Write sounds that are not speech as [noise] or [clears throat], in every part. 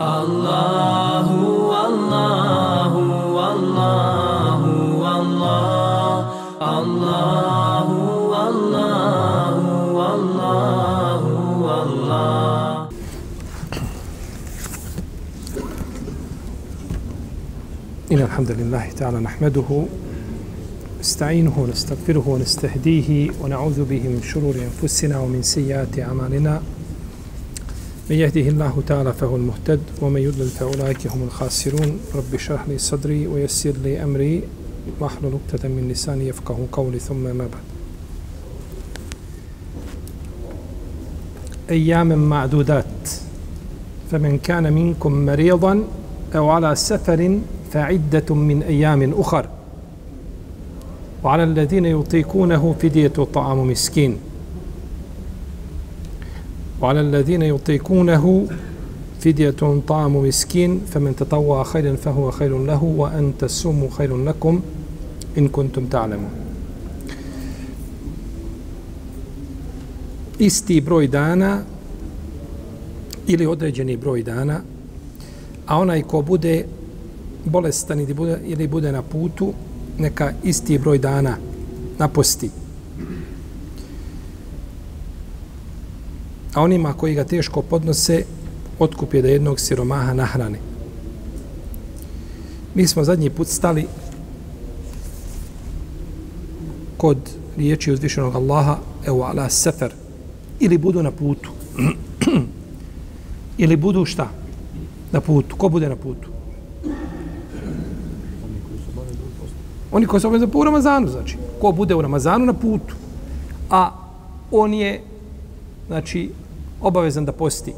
Allahu, Allahu, Allahu, Allah, Allahu, Allahu, Allahu, Allah. إن الحمد لله تعالى نحمده نستعينه ونستغفره ونستهديه ونعوذ به من شرور أنفسنا ومن سيئات أعمالنا من يهده الله تعالى فهو المهتد ومن يضلل فأولئك هم الخاسرون. رب اشرح لي صدري ويسر لي أمري واحلل عقدة من لساني يفقه قولي ثم ما بعد. أيام معدودات. فمن كان منكم مريضا أو على سفر فعدة من أيام أخر. وعلى الذين يطيقونه فدية طعام مسكين. وعلى الذين يطيقونه فدية طعام مسكين فمن تطوع خيرا فهو خير له وأن تصوموا خير لكم إن كنتم تعلمون isti broj dana ili određeni broj dana, a onaj ko bude bolestan ili bude, ili bude na putu, neka isti broj dana naposti. A onima koji ga teško podnose, otkup je da jednog siromaha nahrane. Mi smo zadnji put stali kod riječi uzvišenog Allaha evo ala sefer ili budu na putu. [clears throat] Ili budu šta? Na putu. Ko bude na putu? Oni koji su obavezni po Ramazanu znači. Ko bude u Ramazanu na putu? A on je znači obavezan da posti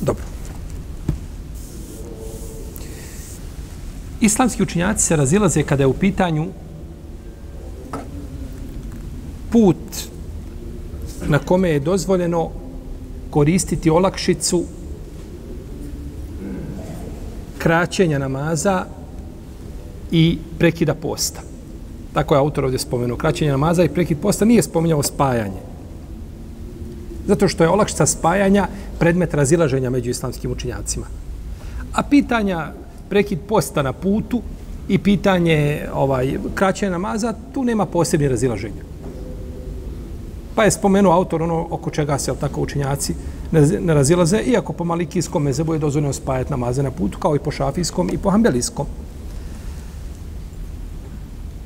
Dobro. Islamski učinjaci se razilaze kada je u pitanju put na kome je dozvoljeno koristiti olakšicu kraćenja namaza i prekida posta. Tako je autor ovdje spomenuo. Kraćenje namaza i prekid posta nije spominjao spajanje. Zato što je olakšica spajanja predmet razilaženja među islamskim učinjacima. A pitanja prekid posta na putu i pitanje ovaj kraćenja namaza, tu nema posebnih razilaženja. Pa je spomenuo autor ono oko čega se tako učinjaci ne, ne razilaze, iako po malikijskom mezebu je dozvoljeno spajati namaze na putu, kao i po šafijskom i po hambelijskom.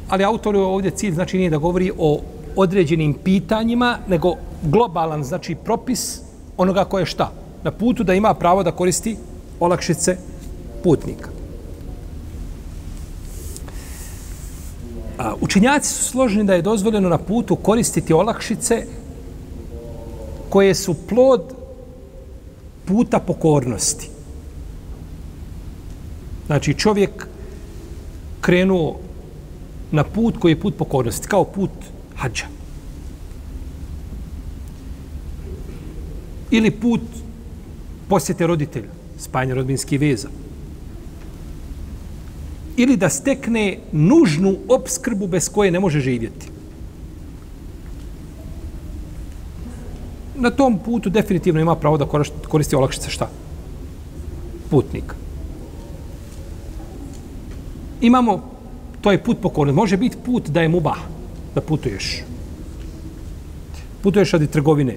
Ali autor ovdje cilj znači nije da govori o određenim pitanjima, nego globalan, znači propis onoga ko je šta? Na putu da ima pravo da koristi olakšice putnika. A, učenjaci su složeni da je dozvoljeno na putu koristiti olakšice koje su plod puta pokornosti. Znači čovjek krenuo na put koji je put pokornosti, kao put hađa. Ili put posjete roditelja, spajanje rodbinskih veza. Ili da stekne nužnu obskrbu bez koje ne može živjeti. Na tom putu definitivno ima pravo da koristi olakšice šta? Putnika. Imamo, to je put pokornosti. Može biti put da je mubah, da putuješ. Putuješ radi trgovine.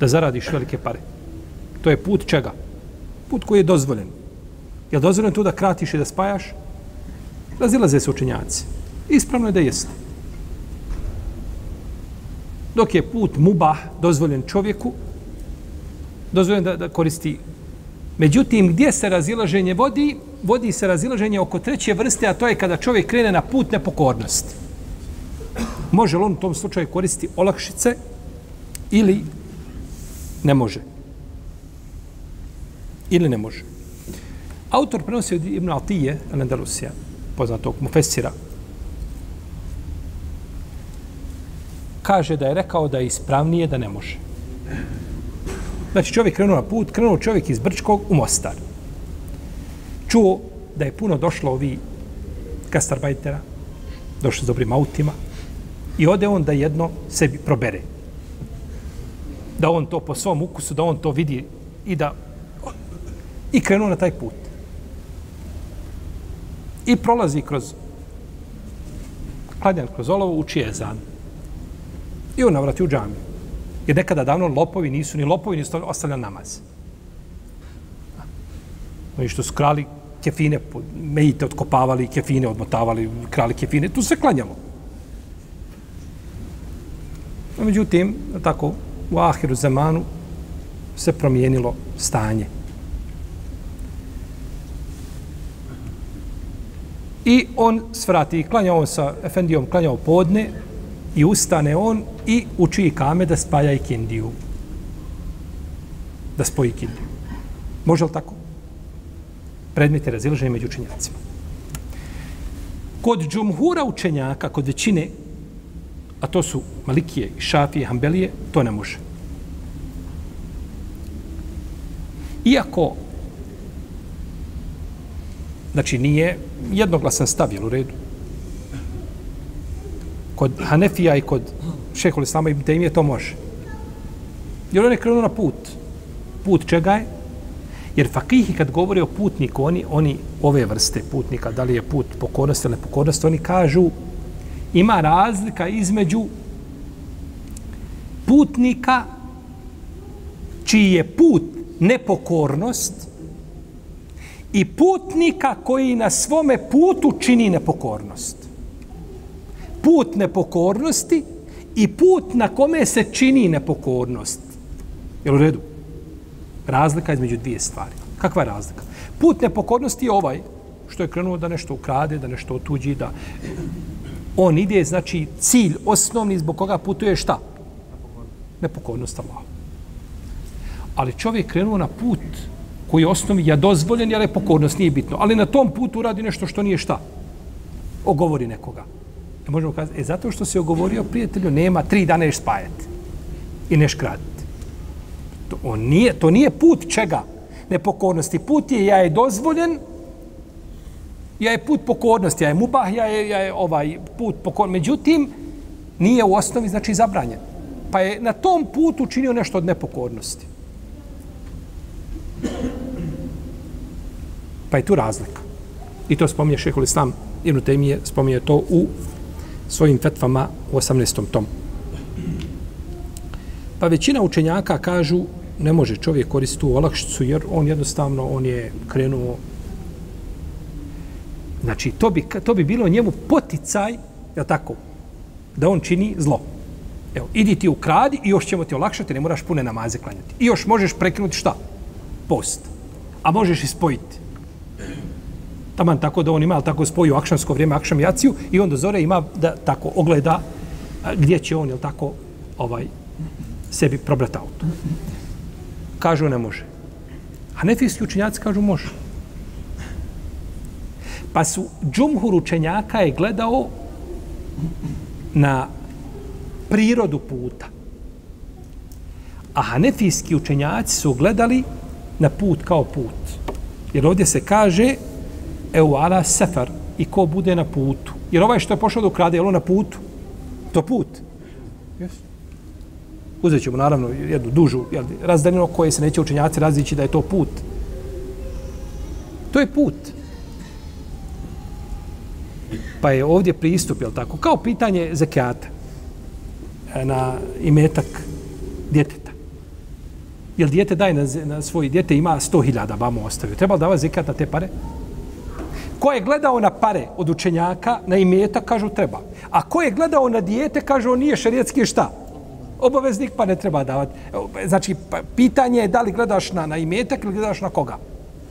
Da zaradiš velike pare. To je put čega? Put koji je dozvoljen. Je li dozvoljeno to da kratiš i da spajaš? Razilaze se učenjaci. Ispravno je da jeste. Dok je put mubah dozvoljen čovjeku, dozvoljen da, da koristi. Međutim, gdje se razilaženje vodi? Vodi se razilaženje oko treće vrste, a to je kada čovjek krene na put nepokornosti. Može li on u tom slučaju koristiti olakšice ili ne može? Ili ne može? Autor prenosi od Ibn Altije, Anandalusija, poznatog mufessira, kaže da je rekao da je ispravnije da ne može. Znači čovjek krenuo na put, krenuo čovjek iz Brčkog u Mostar. Čuo da je puno došlo ovi kastarbajtera, došli s dobrim autima, i ode on da jedno sebi probere. Da on to po svom ukusu, da on to vidi i da i krenuo na taj put. I prolazi kroz kladnjan kroz olovo, uči je zan. I on navrati u džamiju. Jer nekada davno lopovi nisu ni lopovi, nisu ostavljali namaz. Oni što su krali kefine, mejite otkopavali, kefine odmotavali, krali kefine, tu se klanjalo. No, međutim, tako, u ahiru zemanu se promijenilo stanje. I on svrati, klanjao on sa Efendijom, klanjao podne i ustane on i uči i kame da spaja i kindiju. Da spoji kindiju. Može li tako? Predmet je razilaženje među učenjacima. Kod džumhura učenjaka, kod većine, a to su Malikije, Šafije, Hambelije, to ne može. Iako Znači, nije jednoglasan stav, jel u redu? Kod Hanefija i kod šehol Islama i Tejmije to može. Jer on je krenuo na put. Put čega je? Jer fakihi kad govore o putniku, oni, oni ove vrste putnika, da li je put pokornosti ili nepokornosti, oni kažu ima razlika između putnika čiji je put nepokornost i putnika koji na svome putu čini nepokornost. Put nepokornosti i put na kome se čini nepokornost. Jel u redu? Razlika između dvije stvari. Kakva je razlika? Put nepokornosti je ovaj što je krenuo da nešto ukrade, da nešto otuđi, da on ide, znači cilj osnovni zbog koga putuje šta? Nepokornost Allah. Ali čovjek krenuo na put koji je osnovi ja dozvoljen, jer je pokornost, nije bitno. Ali na tom putu radi nešto što nije šta. Ogovori nekoga. E možemo kazati, e zato što se ogovorio prijatelju, nema tri dana ješ spajati. I neš kratiti. To, on nije, to nije put čega? Nepokornosti. Put je ja je dozvoljen, ja je put pokornosti, ja je mubah, ja je, ja je ovaj put pokornosti. Međutim, nije u osnovi, znači, zabranjen. Pa je na tom putu učinio nešto od nepokornosti. Pa je tu razlika. I to spominje šehol Islam Ibn Taymije, spominje to u svojim fetvama u 18. tom. Pa većina učenjaka kažu ne može čovjek koristiti tu olakšicu jer on jednostavno on je krenuo znači to bi, to bi bilo njemu poticaj je tako da on čini zlo Evo, idi ti ukradi i još ćemo ti olakšati, ne moraš pune namaze klanjati. I još možeš prekinuti šta? Post. A možeš i spojiti taman tako da on ima tako spoju akšamsko vrijeme, akšam jaciju i onda zore ima da tako ogleda gdje će on, jel tako, ovaj, sebi probrati auto. Kažu ne može. A nefijski učenjaci kažu može. Pa su džumhur učenjaka je gledao na prirodu puta. A hanefijski učenjaci su gledali na put kao put. Jer ovdje se kaže eu ala sefar i ko bude na putu. Jer ovaj što je pošao da ukrade, je na putu? To put. Yes. Uzet ćemo naravno jednu dužu jel, razdanjeno koje se neće učenjaci razlići da je to put. To je put. Pa je ovdje pristup, jel tako? Kao pitanje zekijata e, na imetak djeteta. Jel djete daje na, na svoj djete ima 100.000 vamo ostavio. Treba li davati zekijat na te pare? Ko je gledao na pare od učenjaka, na imeta, kažu treba. A ko je gledao na dijete, kažu on nije šerijetski šta? Obaveznik pa ne treba davati. Znači, pa, pitanje je da li gledaš na, na imetak ili gledaš na koga.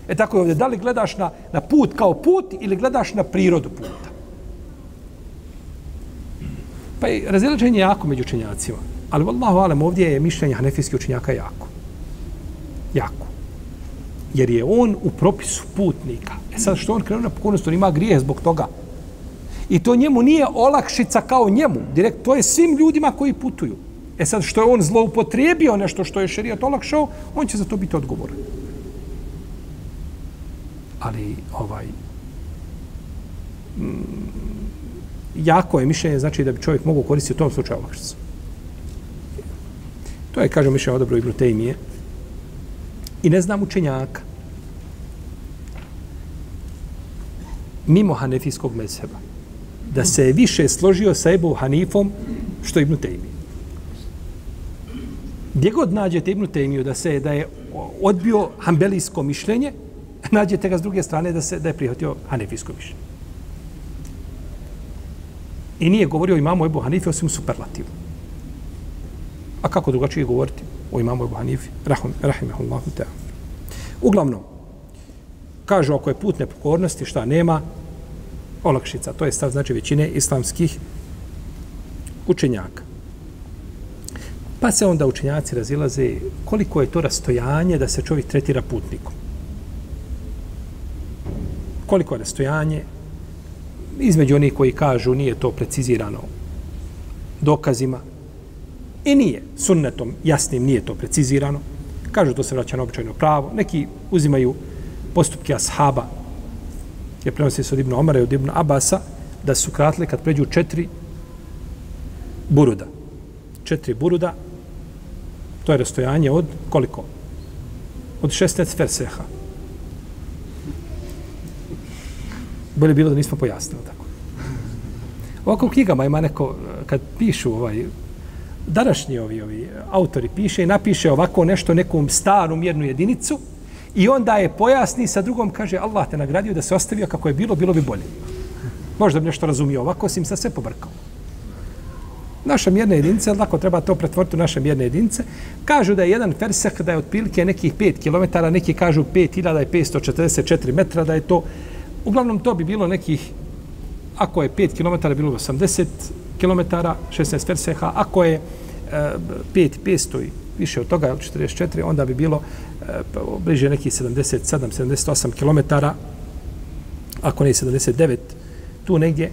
E tako je ovdje, da li gledaš na, na put kao put ili gledaš na prirodu puta. Pa je razilaženje jako među učenjacima. Ali, vallahu alem, ovdje je mišljenje hanefijskih učenjaka jako. Jako jer je on u propisu putnika. E sad što on krenuo na pokornost, on ima grijeh zbog toga. I to njemu nije olakšica kao njemu. Direkt, to je svim ljudima koji putuju. E sad što je on zloupotrijebio nešto što je šerijat olakšao, on će za to biti odgovoran. Ali ovaj mm, jako je mišljenje, znači da bi čovjek mogao koristiti u tom slučaju olakšicu. To je, kažem, mišljenje odobro Ibn Tejmije. I ne znam učenjaka. Mimo Hanefijskog mezheba. Da se je više složio sa Ebu Hanifom što Ibnu Tejmiju. Gdje god nađete Ibnu Tejmiju da se da je odbio hambelijsko mišljenje, nađete ga s druge strane da se da je prihvatio hanefijsko mišljenje. I nije govorio imamu Ebu Hanife osim superlativu. A kako drugačije govoriti o imamu Ebu Hanifi, Rahim, rahimahullahu te. Uglavnom, kažu ako je put nepokornosti, šta nema, olakšica. To je stav znači većine islamskih učenjaka. Pa se onda učenjaci razilaze koliko je to rastojanje da se čovjek tretira putnikom. Koliko je rastojanje između onih koji kažu nije to precizirano dokazima i nije sunnetom jasnim nije to precizirano. Kažu to se vraća na običajno pravo. Neki uzimaju postupke ashaba je prenosi se od Ibn Omara i od Ibn Abasa da su kratle kad pređu četiri buruda. Četiri buruda To je rastojanje od koliko? Od 16 verseha. Bolje bilo da nismo pojasnili tako. Ovako u knjigama ima neko, kad pišu ovaj, današnji ovi, ovi autori piše i napiše ovako nešto nekom staru mjernu jedinicu i onda je pojasni sa drugom kaže Allah te nagradio da se ostavio kako je bilo, bilo bi bolje. Možda bi nešto razumio ovako, sim sa sve pobrkao naša mjerna jedinica, lako treba to pretvoriti u naše mjerne jedinice. Kažu da je jedan fersek, da je otprilike nekih 5 km, neki kažu 5544 metra, da je to, uglavnom to bi bilo nekih, ako je 5 km, bilo 80 km, 16 verseha. ako je e, 5, 500 i više od toga, 44, onda bi bilo e, pa, bliže nekih 77, 78 km, ako ne 79, tu negdje,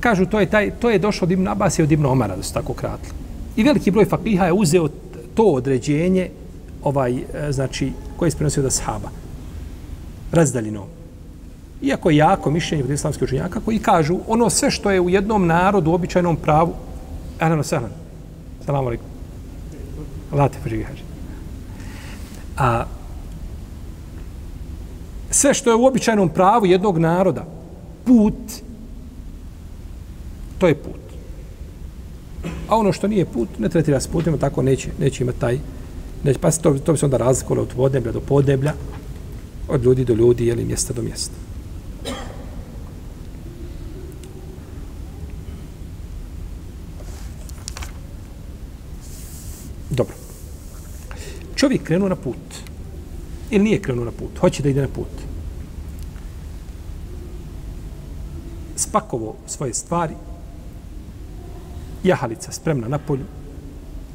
kažu to je taj to je došlo od Ibn Abbas i od Ibn Omara da su tako kratili. I veliki broj fakiha je uzeo to određenje ovaj e, znači koje je sprenosio da sahaba razdaljino. Iako je jako mišljenje kod islamskih učenjaka koji kažu ono sve što je u jednom narodu, u običajnom pravu, Ahlan sahlan. Salam alaikum. Late pa A sve što je u običajnom pravu jednog naroda, put to je put. A ono što nije put, ne tretira se putima, tako neće, neće imati taj, neće, pa to, to bi se onda razlikovalo od podneblja do podneblja, od ljudi do ljudi, jeli mjesta do mjesta. Čovjek krenuo na put. Ili nije krenuo na put. Hoće da ide na put. Spakovo svoje stvari, jahalica spremna na polju,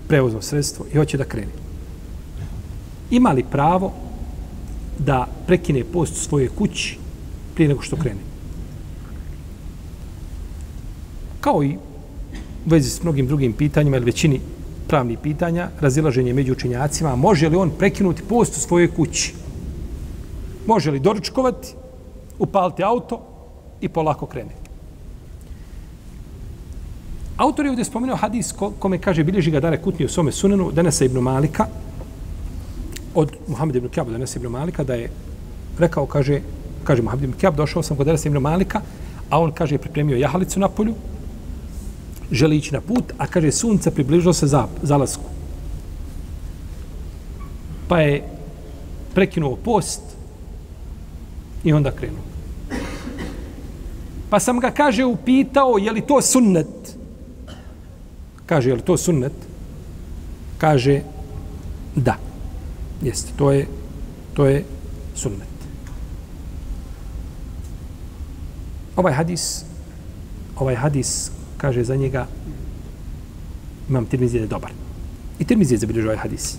prevozno sredstvo i hoće da krene. Ima li pravo da prekine post u svojoj kući prije nego što krene? Kao i u vezi s mnogim drugim pitanjima ili većini pravnih pitanja, razilaženje među učinjacima, može li on prekinuti post u svojoj kući? Može li doručkovati, upaliti auto i polako krenuti? Autor je ovdje spomenuo hadis kome kaže bilježi ga Dare Kutni u svome sunenu Denesa ibn Malika od Muhammed ibn Kjab Denesa ibn Malika da je rekao, kaže, kaže Muhammed ibn Kjab, došao sam kod Denesa ibn Malika, a on, kaže, je pripremio jahalicu na polju, želi ići na put, a kaže, sunce približilo se za, zalasku. Pa je prekinuo post i onda krenuo. Pa sam ga, kaže, upitao, je li to sunnet? Kaže, je li to sunnet? Kaže, da. Jeste, to je, to je sunnet. Ovaj hadis, ovaj hadis, kaže za njega, imam Tirmizi je dobar. I Tirmizi je zabilježio ovaj hadis.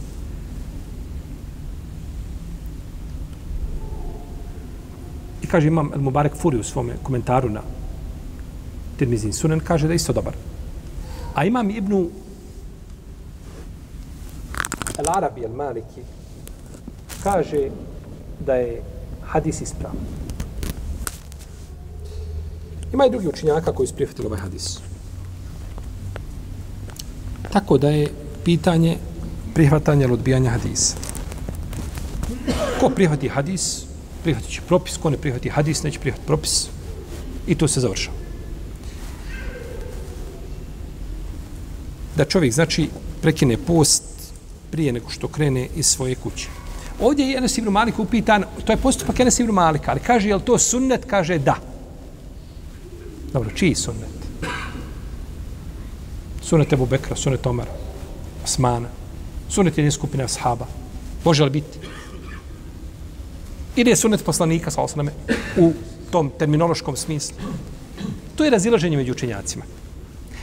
I kaže, imam El Mubarek Furi u svome komentaru na Tirmizin sunen, kaže da je isto dobar. A imam Ibnu El Arabi El Maliki kaže da je hadis ispravan. Ima i drugi učinjaka koji su prihvatili ovaj hadis. Tako da je pitanje prihvatanja ili odbijanja hadisa. Ko prihvati hadis, prihvatit će propis, ko ne prihvati hadis, neće prihvati propis. I to se završava. Da čovjek, znači, prekine post prije nego što krene iz svoje kuće. Ovdje je Enes ibn Malik upitan, to je postupak Enes ibn Malika, ali kaže, je li to sunnet? Kaže, da. Dobro, čiji sunnet? Sunet Ebu Bekra, sunet Omara, Osmana, sunet jedne skupine ashaba. Može li biti? Ili je sunet poslanika, sa osname, u tom terminološkom smislu? To je razilaženje među učenjacima.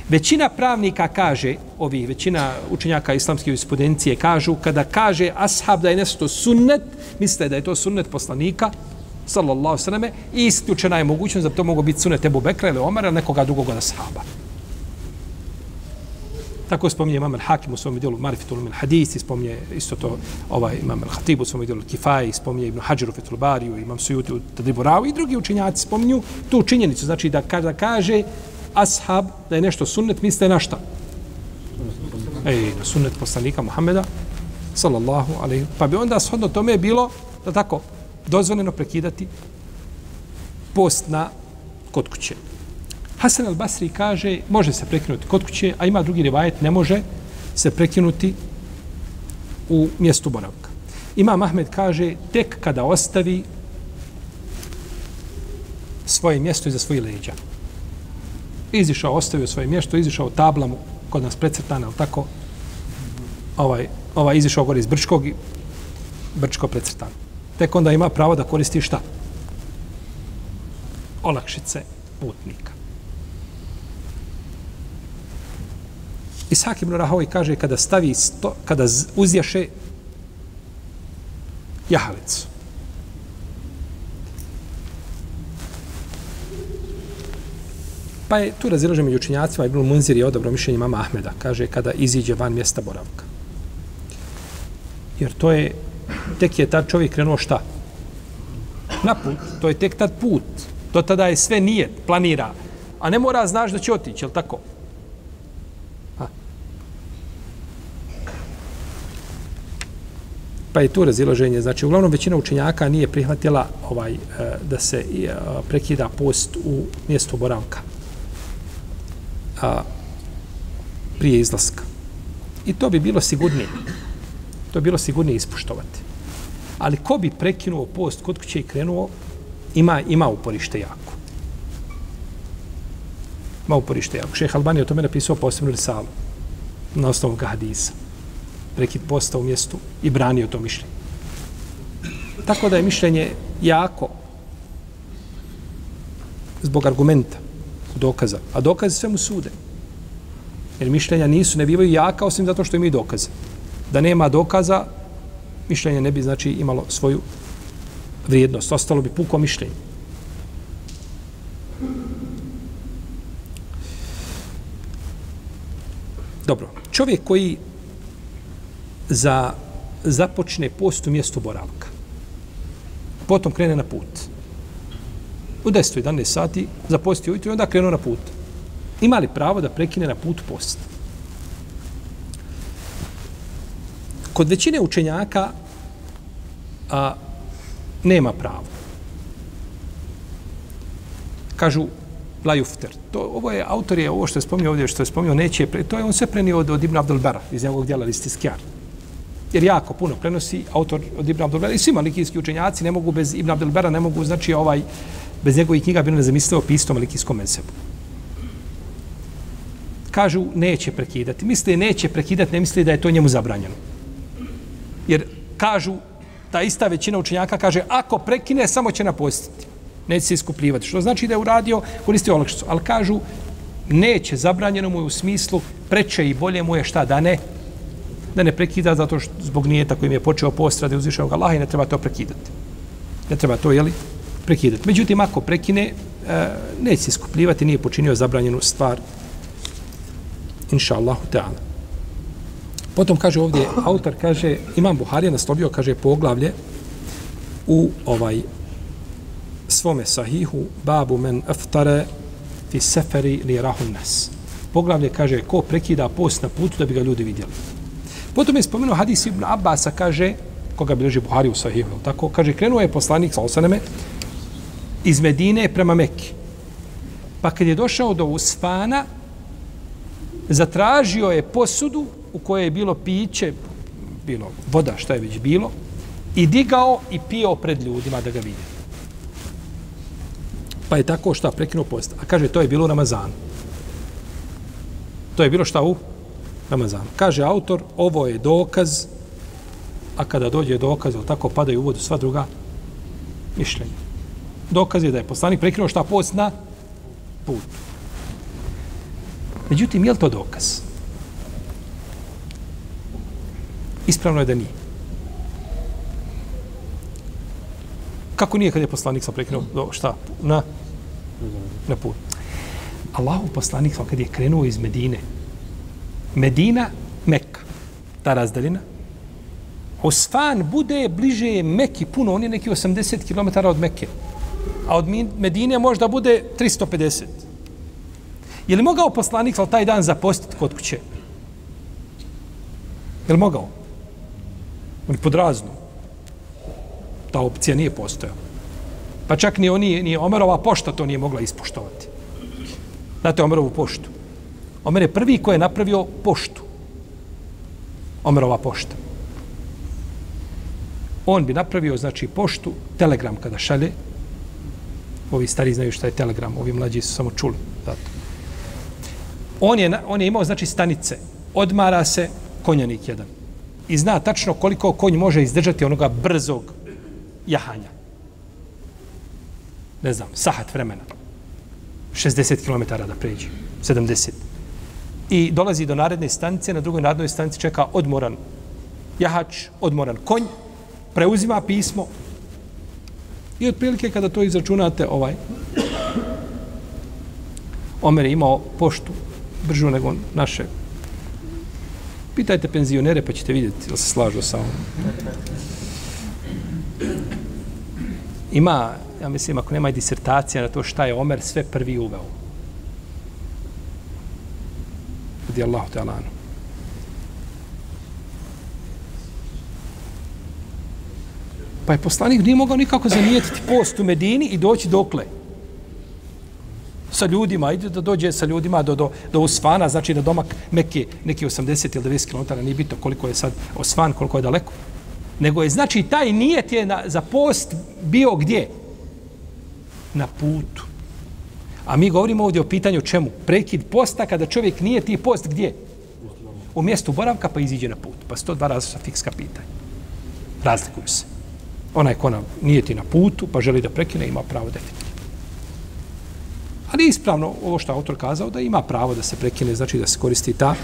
Većina pravnika kaže, ovih većina učenjaka islamske jurisprudencije kažu, kada kaže ashab da je nešto sunnet, misle da je to sunnet poslanika, sallallahu sallame, i isključena je mogućnost da to mogu biti sunnet Ebu Bekra ili Omara ili nekoga drugog od ashaba. Tako spominje imam al-Hakim u svom dijelu Marifitul min hadisi, spominje isto to ovaj imam al-Hatib u svom dijelu Kifaj, spominje Ibn Hajar u Fitul Bariju, imam Sujuti u Tadribu Rao i drugi učinjaci spominju tu činjenicu, znači da kada kaže ashab da je nešto sunnet, misle na šta? Ej, na sunnet poslanika Muhammeda sallallahu alaihi. Pa bi onda shodno tome bilo, da tako, dozvoljeno prekidati post na kod kuće. Hasan al-Basri kaže, može se prekinuti kod kuće, a ima drugi rivajet, ne može se prekinuti u mjestu boravka. Ima Ahmed kaže, tek kada ostavi svoje mjesto iza svojih leđa. Izišao, ostavio svoje mjesto, izišao tablamu kod nas precrtana, ali tako, ovaj, ovaj izišao gore iz Brčkog i Brčko precrtano. Tek onda ima pravo da koristi šta? Olakšice putnika. Ishak ibn Rahovi kaže kada stavi sto, kada uzješe jahalicu. Pa je tu razilažen među učinjacima Ibn Munzir je odobro mišljenje mama Ahmeda. Kaže kada iziđe van mjesta boravka. Jer to je, tek je tad čovjek krenuo šta? Na put. To je tek tad put. Do tada je sve nije, planira. A ne mora znaš da će otići, je tako? Pa je tu razilaženje. Znači, uglavnom većina učenjaka nije prihvatila ovaj, eh, da se eh, prekida post u mjestu boravka a, prije izlaska. I to bi bilo sigurnije. To bi bilo sigurnije ispuštovati. Ali ko bi prekinuo post kod kuće i krenuo, ima, ima uporište jako. Ima uporište jako. Šeh Albani je o tome napisao posebnu risalu na osnovu hadisa prekid posta u mjestu i branio to mišljenje. Tako da je mišljenje jako zbog argumenta, dokaza. A dokaze svemu sude. Jer mišljenja nisu, ne bivaju jaka osim zato što imaju dokaze. Da nema dokaza, mišljenje ne bi znači imalo svoju vrijednost. Ostalo bi puko mišljenje. Dobro. Čovjek koji za započne post u mjestu boravka. Potom krene na put. U 10. 11. sati zaposti ujutro i onda krenu na put. Ima li pravo da prekine na put post? Kod većine učenjaka a, nema pravo. Kažu la jufter. To, ovo je, autor je ovo što je spomnio ovdje, što je spomnio, neće, to je on sve prenio od, od Ibn Abdul Bara, iz njegovog djela listi jer jako puno prenosi autor od Ibn Abdelbera i svi malikijski učenjaci ne mogu bez Ibn Abdelbera, ne mogu, znači ovaj, bez njegovih knjiga bi ne zamislio pistom malikijskom mesebu. Kažu, neće prekidati. Misli, neće prekidati, ne misli da je to njemu zabranjeno. Jer kažu, ta ista većina učenjaka kaže, ako prekine, samo će napostiti. Neće se iskupljivati. Što znači da je uradio, koristio olakšicu. Ali kažu, neće, zabranjeno mu je u smislu, preče i bolje mu je šta da ne, da ne prekida zato što zbog nijeta kojim je počeo post radi uzvišenog Allaha i ne treba to prekidati. Ne treba to, jeli, prekidati. Međutim, ako prekine, e, neće se skupljivati, nije počinio zabranjenu stvar. Inša Allahu Teala. Potom kaže ovdje, autor kaže, Imam Buharija naslovio, kaže, poglavlje u ovaj svome sahihu, babu men aftare fi seferi li rahun nas. Poglavlje kaže ko prekida post na putu da bi ga ljudi vidjeli. Potom je spomenuo hadis Ibn Abbasa, kaže, koga bilježi Buhari u Sahihu, tako, kaže, krenuo je poslanik sa osaneme iz Medine prema Mekke. Pa kad je došao do Usfana, zatražio je posudu u kojoj je bilo piće, bilo voda, šta je već bilo, i digao i pio pred ljudima da ga vide. Pa je tako šta prekinuo post. A kaže, to je bilo u Ramazanu. To je bilo šta u Ramazanu. Kaže autor, ovo je dokaz, a kada dođe dokaz, ili tako padaju u vodu sva druga mišljenja. Dokaz je da je poslanik prekinuo šta post na put. Međutim, je li to dokaz? Ispravno je da nije. Kako nije kad je poslanik sa prekinuo do šta? Na, na put. Allahu poslanik sam kad je krenuo iz Medine, Medina, Mekka, ta razdaljina, Osfan bude bliže Mekki puno, on je neki 80 km od Mekke. A od Medine možda bude 350. Je li mogao poslanik sal taj dan zapostiti kod kuće? Je li mogao? On je podrazno ta opcija nije postojala. Pa čak ni oni, ni Omerova pošta to nije mogla ispoštovati. Znate Omerovu poštu? Omer je prvi koji je napravio poštu. Omerova pošta. On bi napravio, znači, poštu, telegram kada šalje. Ovi stari znaju šta je telegram, ovi mlađi su samo čuli. Zato. On je, on je imao, znači, stanice. Odmara se konjanik jedan. I zna tačno koliko konj može izdržati onoga brzog jahanja. Ne znam, sahat vremena. 60 km da pređe. 70. I dolazi do naredne stanice, na drugoj narednoj stanici čeka odmoran jahač, odmoran konj, preuzima pismo i otprilike kada to izračunate ovaj Omer je imao poštu bržu nego naše pitajte penzionere pa ćete vidjeti da se slažu sa ovom ima, ja mislim, ako nema disertacija na to šta je Omer sve prvi uveo. Radijallahu ta'ala anu. Pa je poslanik nije mogao nikako zanijetiti post u Medini i doći dokle. Sa ljudima, ide da dođe sa ljudima do, do, do Osvana, znači da domak Mekke neki 80 ili 90 km, nije bito koliko je sad Osvan, koliko je daleko nego je znači taj nijet je na, za post bio gdje? Na putu. A mi govorimo ovdje o pitanju čemu? Prekid posta kada čovjek nije ti post gdje? U mjestu boravka pa iziđe na put. Pa sto dva različita fikska pitanja. Razlikuju se. Onaj ko nam nije ti na putu pa želi da prekine ima pravo definitivno. Ali ispravno ovo što autor kazao da ima pravo da se prekine, znači da se koristi ta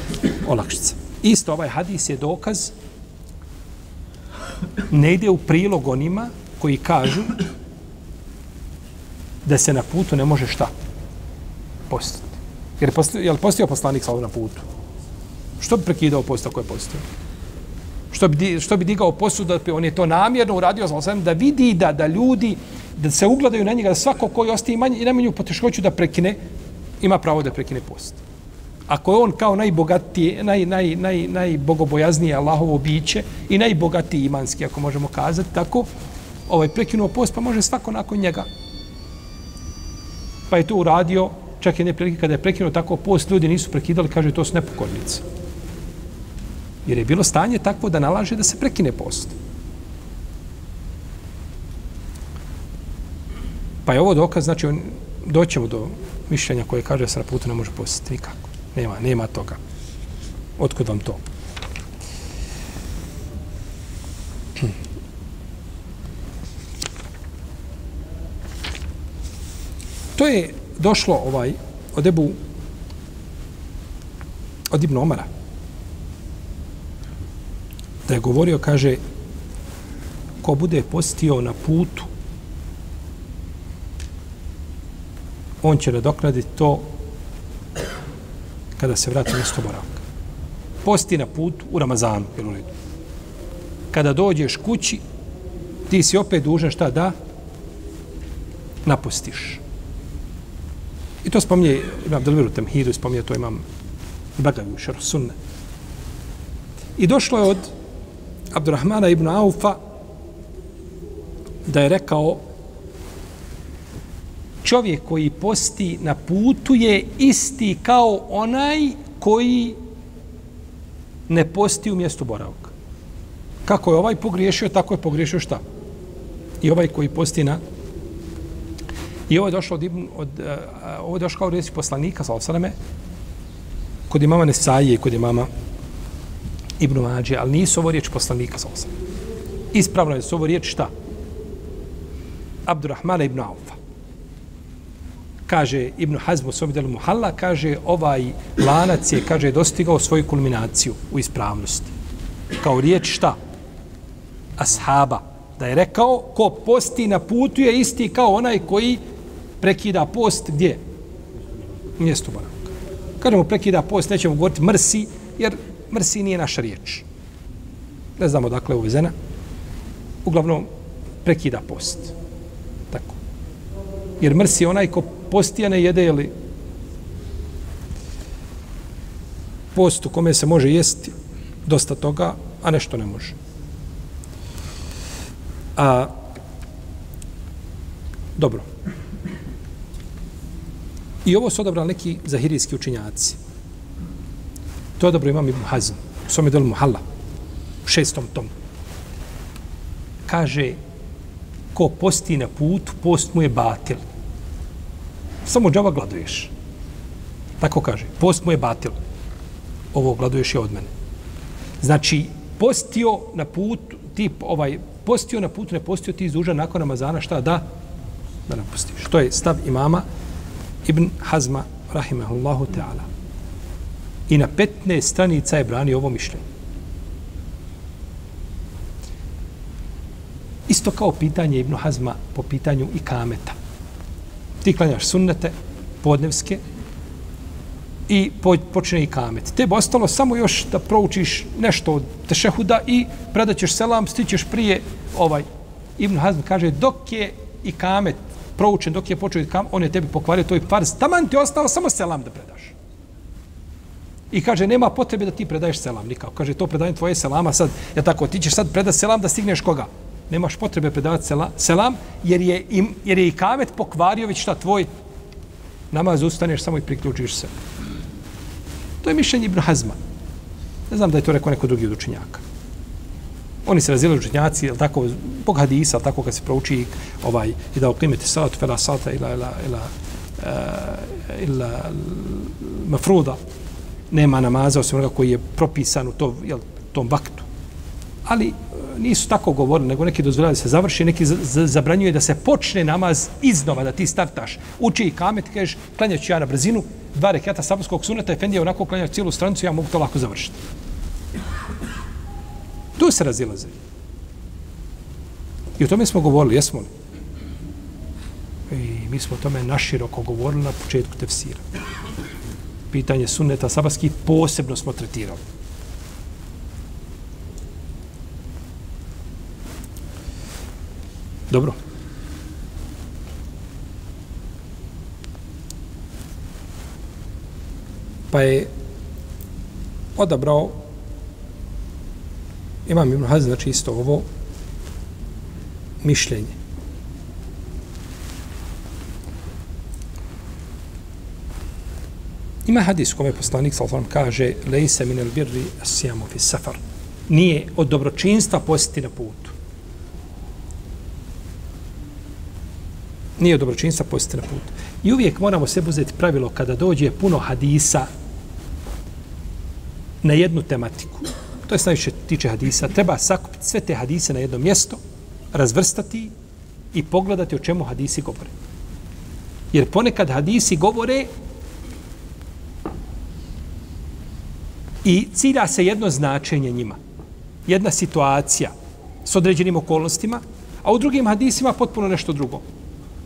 olakšica. Isto ovaj hadis je dokaz ne ide u prilog onima koji kažu da se na putu ne može šta postiti. Jer je je li postio poslanik sa na putu? Što bi prekidao post ako je postio? Što bi, što bi digao posud da on je to namjerno uradio sa da vidi da, da ljudi da se ugledaju na njega, da svako koji ostaje manje, i najmanju poteškoću da prekine, ima pravo da prekine post ako je on kao najbogatiji, naj, naj, naj, najbogobojaznije Allahovo biće i najbogatiji imanski, ako možemo kazati tako, ovaj prekinuo post, pa može svako nakon njega. Pa je to uradio, čak jedne ne prilike, kada je prekinuo tako post, ljudi nisu prekidali, kaže, to su nepokornici. Jer je bilo stanje takvo da nalaže da se prekine post. Pa je ovo dokaz, znači, on, doćemo do mišljenja koje kaže da se na putu ne može postiti nikako. Nema, nema toga. Otkud vam to? To je došlo ovaj od Ebu od Ibn Omara da je govorio, kaže ko bude postio na putu on će nadoknaditi to kada se vrati mjesto boravka. Posti na put u Ramazanu, jel u redu. Kada dođeš kući, ti si opet dužan šta da? Napustiš. I to spominje Imam Delviru Temhidu, spominje to Imam Bagavi u Sunne. I došlo je od Abdurrahmana ibn Aufa da je rekao čovjek koji posti na putu je isti kao onaj koji ne posti u mjestu boravka. Kako je ovaj pogriješio, tako je pogriješio šta? I ovaj koji posti na I ovo je došlo od, od uh, ovo je došlo kao riječi poslanika, sa osaname, kod imama Nesaje i kod imama Ibn Mađe, ali nisu ovo riječ poslanika, sa osaname. Ispravno je su ovo riječ šta? Abdurrahmana ibn Aufa. Kaže Ibn Hazm u svom delu Muhalla, kaže ovaj lanac je, kaže, dostigao svoju kulminaciju u ispravnosti. Kao riječ šta? Ashaba. Da je rekao, ko posti na putu je isti kao onaj koji prekida post gdje? Mjesto boravka. Kažemo prekida post, nećemo govoriti mrsi, jer mrsi nije naša riječ. Ne znamo dakle uvezena. Uglavnom, prekida post. Tako. Jer mrsi je onaj ko postija ne jede ili post u kome se može jesti dosta toga, a nešto ne može. A, dobro. I ovo su odabrali neki zahirijski učinjaci. To je dobro imam Ibn Hazm, u svome delu Muhalla, u šestom tomu. Kaže, ko posti na put, post mu je batil. Samo džava gladuješ. Tako kaže, post mu je batil. Ovo gladuješ je od mene. Znači, postio na putu, tip ovaj, postio na putu, ne postio ti izduža nakon Ramazana, šta da? Da napustiš. To je stav imama Ibn Hazma, rahimahullahu ta'ala. I na 15 stranica je branio ovo mišljenje. Isto kao pitanje Ibn Hazma po pitanju i kameta. Ti klanjaš sunnete, podnevske, i počne i kamet. Tebe ostalo samo još da proučiš nešto od tešehuda i predaćeš selam, stićeš prije ovaj. Ibn Hazm kaže, dok je i kamet proučen dok je počeo kam, on je tebi pokvario tvoj farz. Taman ti ostao samo selam da predaš. I kaže, nema potrebe da ti predaješ selam nikako. Kaže, to predajem tvoje selama sad. Ja tako, ti ćeš sad predati selam da stigneš koga? Nemaš potrebe predavati selam, selam jer, je im, jer je i kamet pokvario već šta tvoj namaz ustaneš samo i priključiš se. To je mišljenje Ibn Hazma. Ne znam da je to rekao neko drugi od učenjaka oni se razili učenjaci, jel tako, bog hadisa, tako kad se prouči ovaj, i da oprimete sat, fela sata ila, ila, ila, uh, ila mafruda, nema namaza osim onoga koji je propisan u to, jel, tom vaktu. Ali eh, nisu tako govorili, nego neki dozvoljaju da se završi, neki zabranjuje da se počne namaz iznova, da ti startaš. Uči i kamet, kažeš, klanjaću ja na brzinu, dva rekata sabarskog suneta, Efendija onako klanja cijelu stranicu, ja mogu to lako završiti. Tu se razilaze. I o tome smo govorili, jesmo li? I mi smo o tome naširoko govorili na početku tefsira. Pitanje sunneta sabaski posebno smo tretirali. Dobro. Pa je odabrao imam Ibn Hazm, znači isto ovo mišljenje. Ima hadis kome poslanik sallam kaže lejse min el birri asijamu fi safar. Nije od dobročinstva posjeti na putu. Nije od dobročinstva posjeti na putu. I uvijek moramo sebi uzeti pravilo kada dođe puno hadisa na jednu tematiku to je najviše tiče hadisa, treba sakupiti sve te hadise na jedno mjesto, razvrstati i pogledati o čemu hadisi govore. Jer ponekad hadisi govore i cilja se jedno značenje njima. Jedna situacija s određenim okolnostima, a u drugim hadisima potpuno nešto drugo.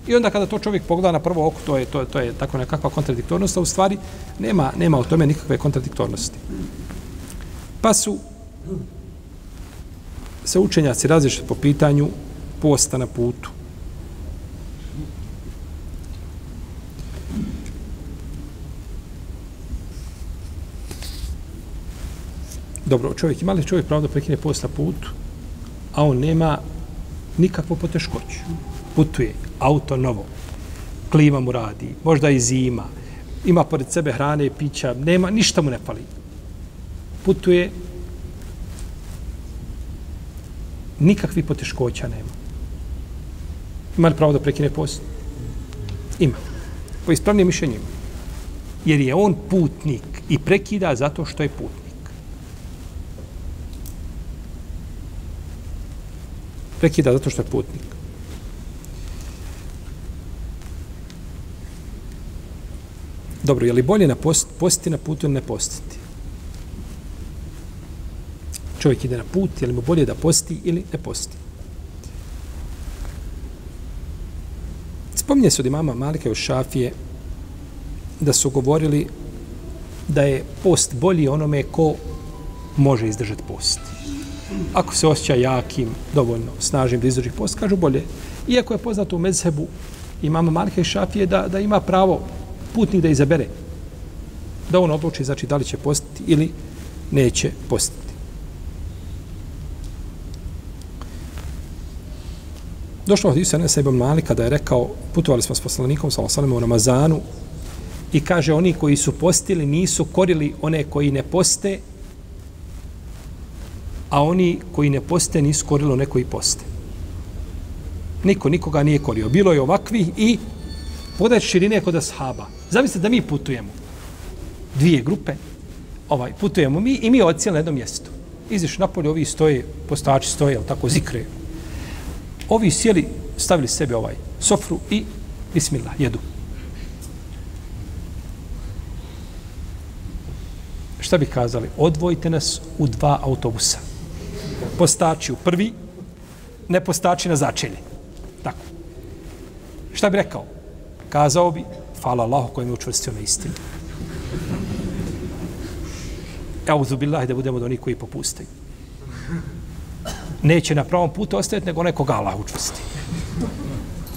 I onda kada to čovjek pogleda na prvo oko, to je, to je, to je tako nekakva kontradiktornost, a u stvari nema, nema o tome nikakve kontradiktornosti. Pa su se učenjaci različiti po pitanju posta na putu. Dobro, čovjek, ima li čovjek pravo da prekine post na putu, a on nema nikakvu poteškoću? Putuje, auto novo, klima mu radi, možda i zima, ima pored sebe hrane i pića, nema, ništa mu ne pali. Putuje, nikakvi poteškoća nema. Ima li pravo da prekine post? Ima. Po ispravnim mišljenjima. Jer je on putnik i prekida zato što je putnik. Prekida zato što je putnik. Dobro, je li bolje na post, postiti na putu ili ne postiti? Čovjek ide na put, je li mu bolje da posti ili ne posti? Spominje se od imama Malika u Šafije da su govorili da je post bolji onome ko može izdržati post. Ako se osjeća jakim, dovoljno snažnim da izdrži post, kažu bolje. Iako je poznato u Mezhebu imama Malike i Šafije da, da ima pravo putnik da izabere da on odluči znači da li će postiti ili neće postiti. Došlo od Isa Nesa ibn Malika da je rekao, putovali smo s poslanikom sa Osaleme u Ramazanu i kaže oni koji su postili nisu korili one koji ne poste, a oni koji ne poste nisu korili one koji poste. Niko nikoga nije korio. Bilo je ovakvi i podać širine kod ashaba. Zamislite da mi putujemo. Dvije grupe. Ovaj, putujemo mi i mi odcijeli na jednom mjestu. Iziš napolje, ovi stoje, postači stoje, tako zikre. Ovi sjeli, stavili sebe ovaj sofru i bismillah, jedu. Šta bi kazali? Odvojite nas u dva autobusa. Postači u prvi, ne postači na začelje. Tako. Šta bi rekao? Kazao bi, hvala Allahu koji me učvrstio na istinu. Euzu billahi da budemo do onih koji popustaju. Neće na pravom putu ostaviti nego nekoga Allah učvrsti.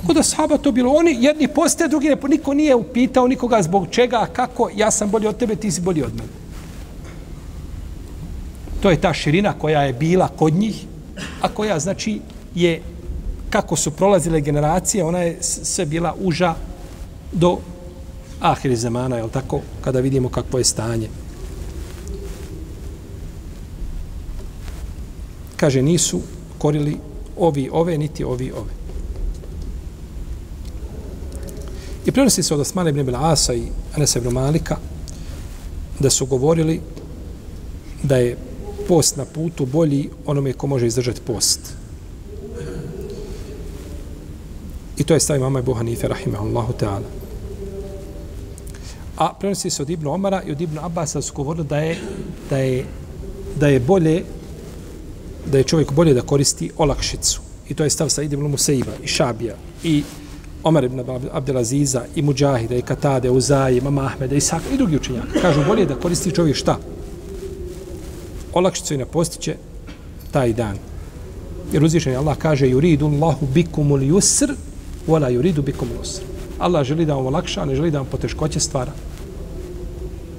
Kod ashaba to bilo, oni jedni postaje, drugi ne, niko nije upitao nikoga zbog čega, kako, ja sam bolji od tebe, ti si bolji od mene. To je ta širina koja je bila kod njih, a koja znači je kako su prolazile generacije, ona je sve bila uža do ahiri zemana, je tako, kada vidimo kakvo je stanje. Kaže, nisu korili ovi ove, niti ovi ove. I prenosi se od Osmane ibn Asa i Anasa ibn Malika da su govorili da je post na putu bolji onome ko može izdržati post. I to je stavi mama Ebu Hanife, rahimahullahu ta'ala. A prenosi se od Ibnu Omara i od Ibnu Abasa da su govorili da je, da je, da je bolje da je čovjek bolje da koristi olakšicu. I to je stav sa ibn Musaiba i Šabija i Omar ibn Abdelaziza i Mujahida i Katade, Uzaji, Mama Ahmeda i Saka i drugi učenjaka. Kažu bolje da koristi čovjek šta? Olakšicu i ne postiće taj dan. Jer uzvišen Allah kaže yuridu Allahu bikumul yusr wala yuridu bikumul usr. Allah želi da vam olakša, ne želi da vam poteškoće stvara.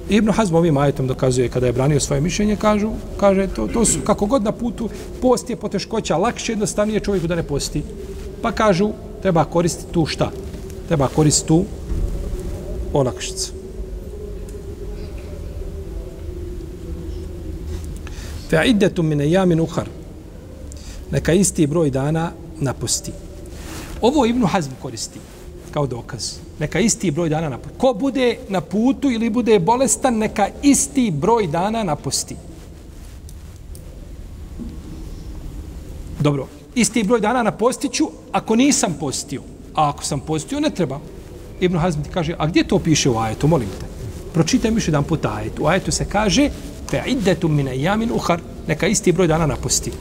Ibn Hazm ovim ajetom dokazuje kada je branio svoje mišljenje, kažu, kaže to, to su kako god na putu post je poteškoća, lakše jednostavnije čovjeku da ne posti. Pa kažu, treba koristiti tu šta? Treba koristiti tu olakšicu. Fe iddetu mine jamin uhar. Neka isti broj dana napusti. Ovo Ibn Hazm koristi kao dokaz. Neka isti broj dana napusti. Ko bude na putu ili bude bolestan, neka isti broj dana napusti. Dobro, isti broj dana napostiću ako nisam postio. A ako sam postio, ne treba. Ibn Hazm ti kaže, a gdje to piše u ajetu, molim te? Pročitaj mi još jedan put ajetu. U ajetu se kaže, fe iddetu mine jamin uhar, neka isti broj dana napusti.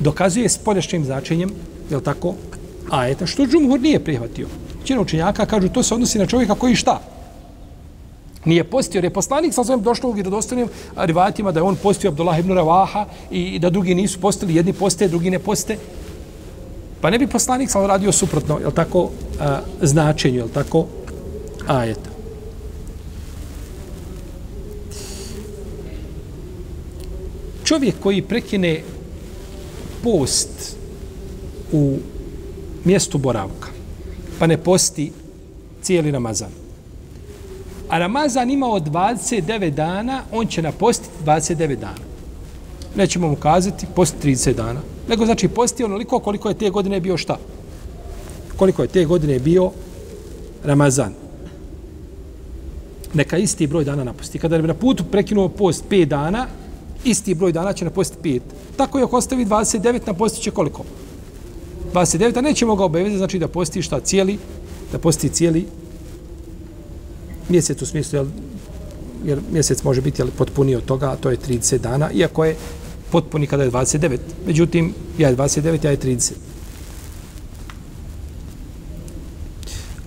Dokazuje s polješćim značenjem, je tako, ajeta, što džumhur nije prihvatio. Čina učenjaka kažu, to se odnosi na čovjeka koji šta? Nije postio, jer je poslanik sa svojim došlo u vjerodostanim rivatima da je on postio Abdullah ibn Ravaha i da drugi nisu postili, jedni poste, drugi ne poste. Pa ne bi poslanik sa radio suprotno, je tako, a, značenju, je tako, ajeta. čovjek koji prekine post u mjestu boravka, pa ne posti cijeli Ramazan. A Ramazan ima od 29 dana, on će napostiti 29 dana. Nećemo mu kazati post 30 dana. Nego znači posti onoliko koliko je te godine bio šta? Koliko je te godine bio Ramazan. Neka isti broj dana napusti. Kada je na putu prekinuo post 5 dana, isti broj dana će napostiti 5. Tako je ako ostavi 29, napostit će koliko? 29, a nećemo ga obavezati, znači da posti šta cijeli, da posti cijeli mjesec u smislu, jel, jer mjesec može biti jel, potpuniji od toga, a to je 30 dana, iako je potpuni kada je 29. Međutim, ja je 29, ja je 30.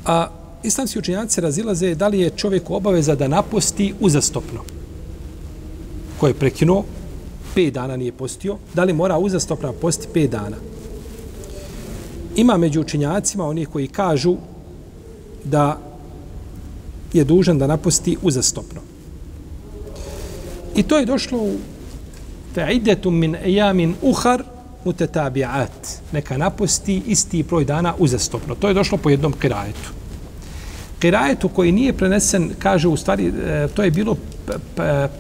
A islamski učenjaci razilaze da li je čovjek obaveza da naposti uzastopno. Ko je prekinuo, 5 dana nije postio, da li mora uzastopno posti 5 dana? Ima među učinjacima oni koji kažu da je dužan da napusti uzastopno. I to je došlo u fa'idetum min ejamin uhar mutetabi'at. Neka napusti isti broj dana uzastopno. To je došlo po jednom kirajetu. Kirajetu koji nije prenesen, kaže u stvari, e, to je bilo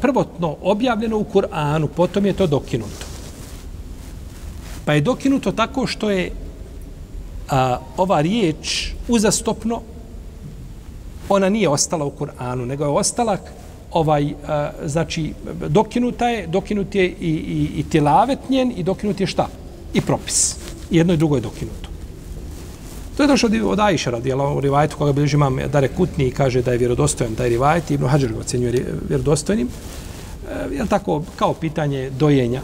prvotno objavljeno u Kur'anu, potom je to dokinuto. Pa je dokinuto tako što je a, ova riječ uzastopno ona nije ostala u Kur'anu, nego je ostala ovaj, a, znači, dokinuta je, dokinut je i, i, i tilavetnjen i dokinut je šta? I propis. Jedno i drugo je dokinuto. To je došlo od Aisha radi, u rivajtu koga bilježi imam Dare Kutni i kaže da je vjerodostojan taj rivajt, Ibn Hađar ga ocenjuje vjerodostojnim. E, je tako, kao pitanje dojenja,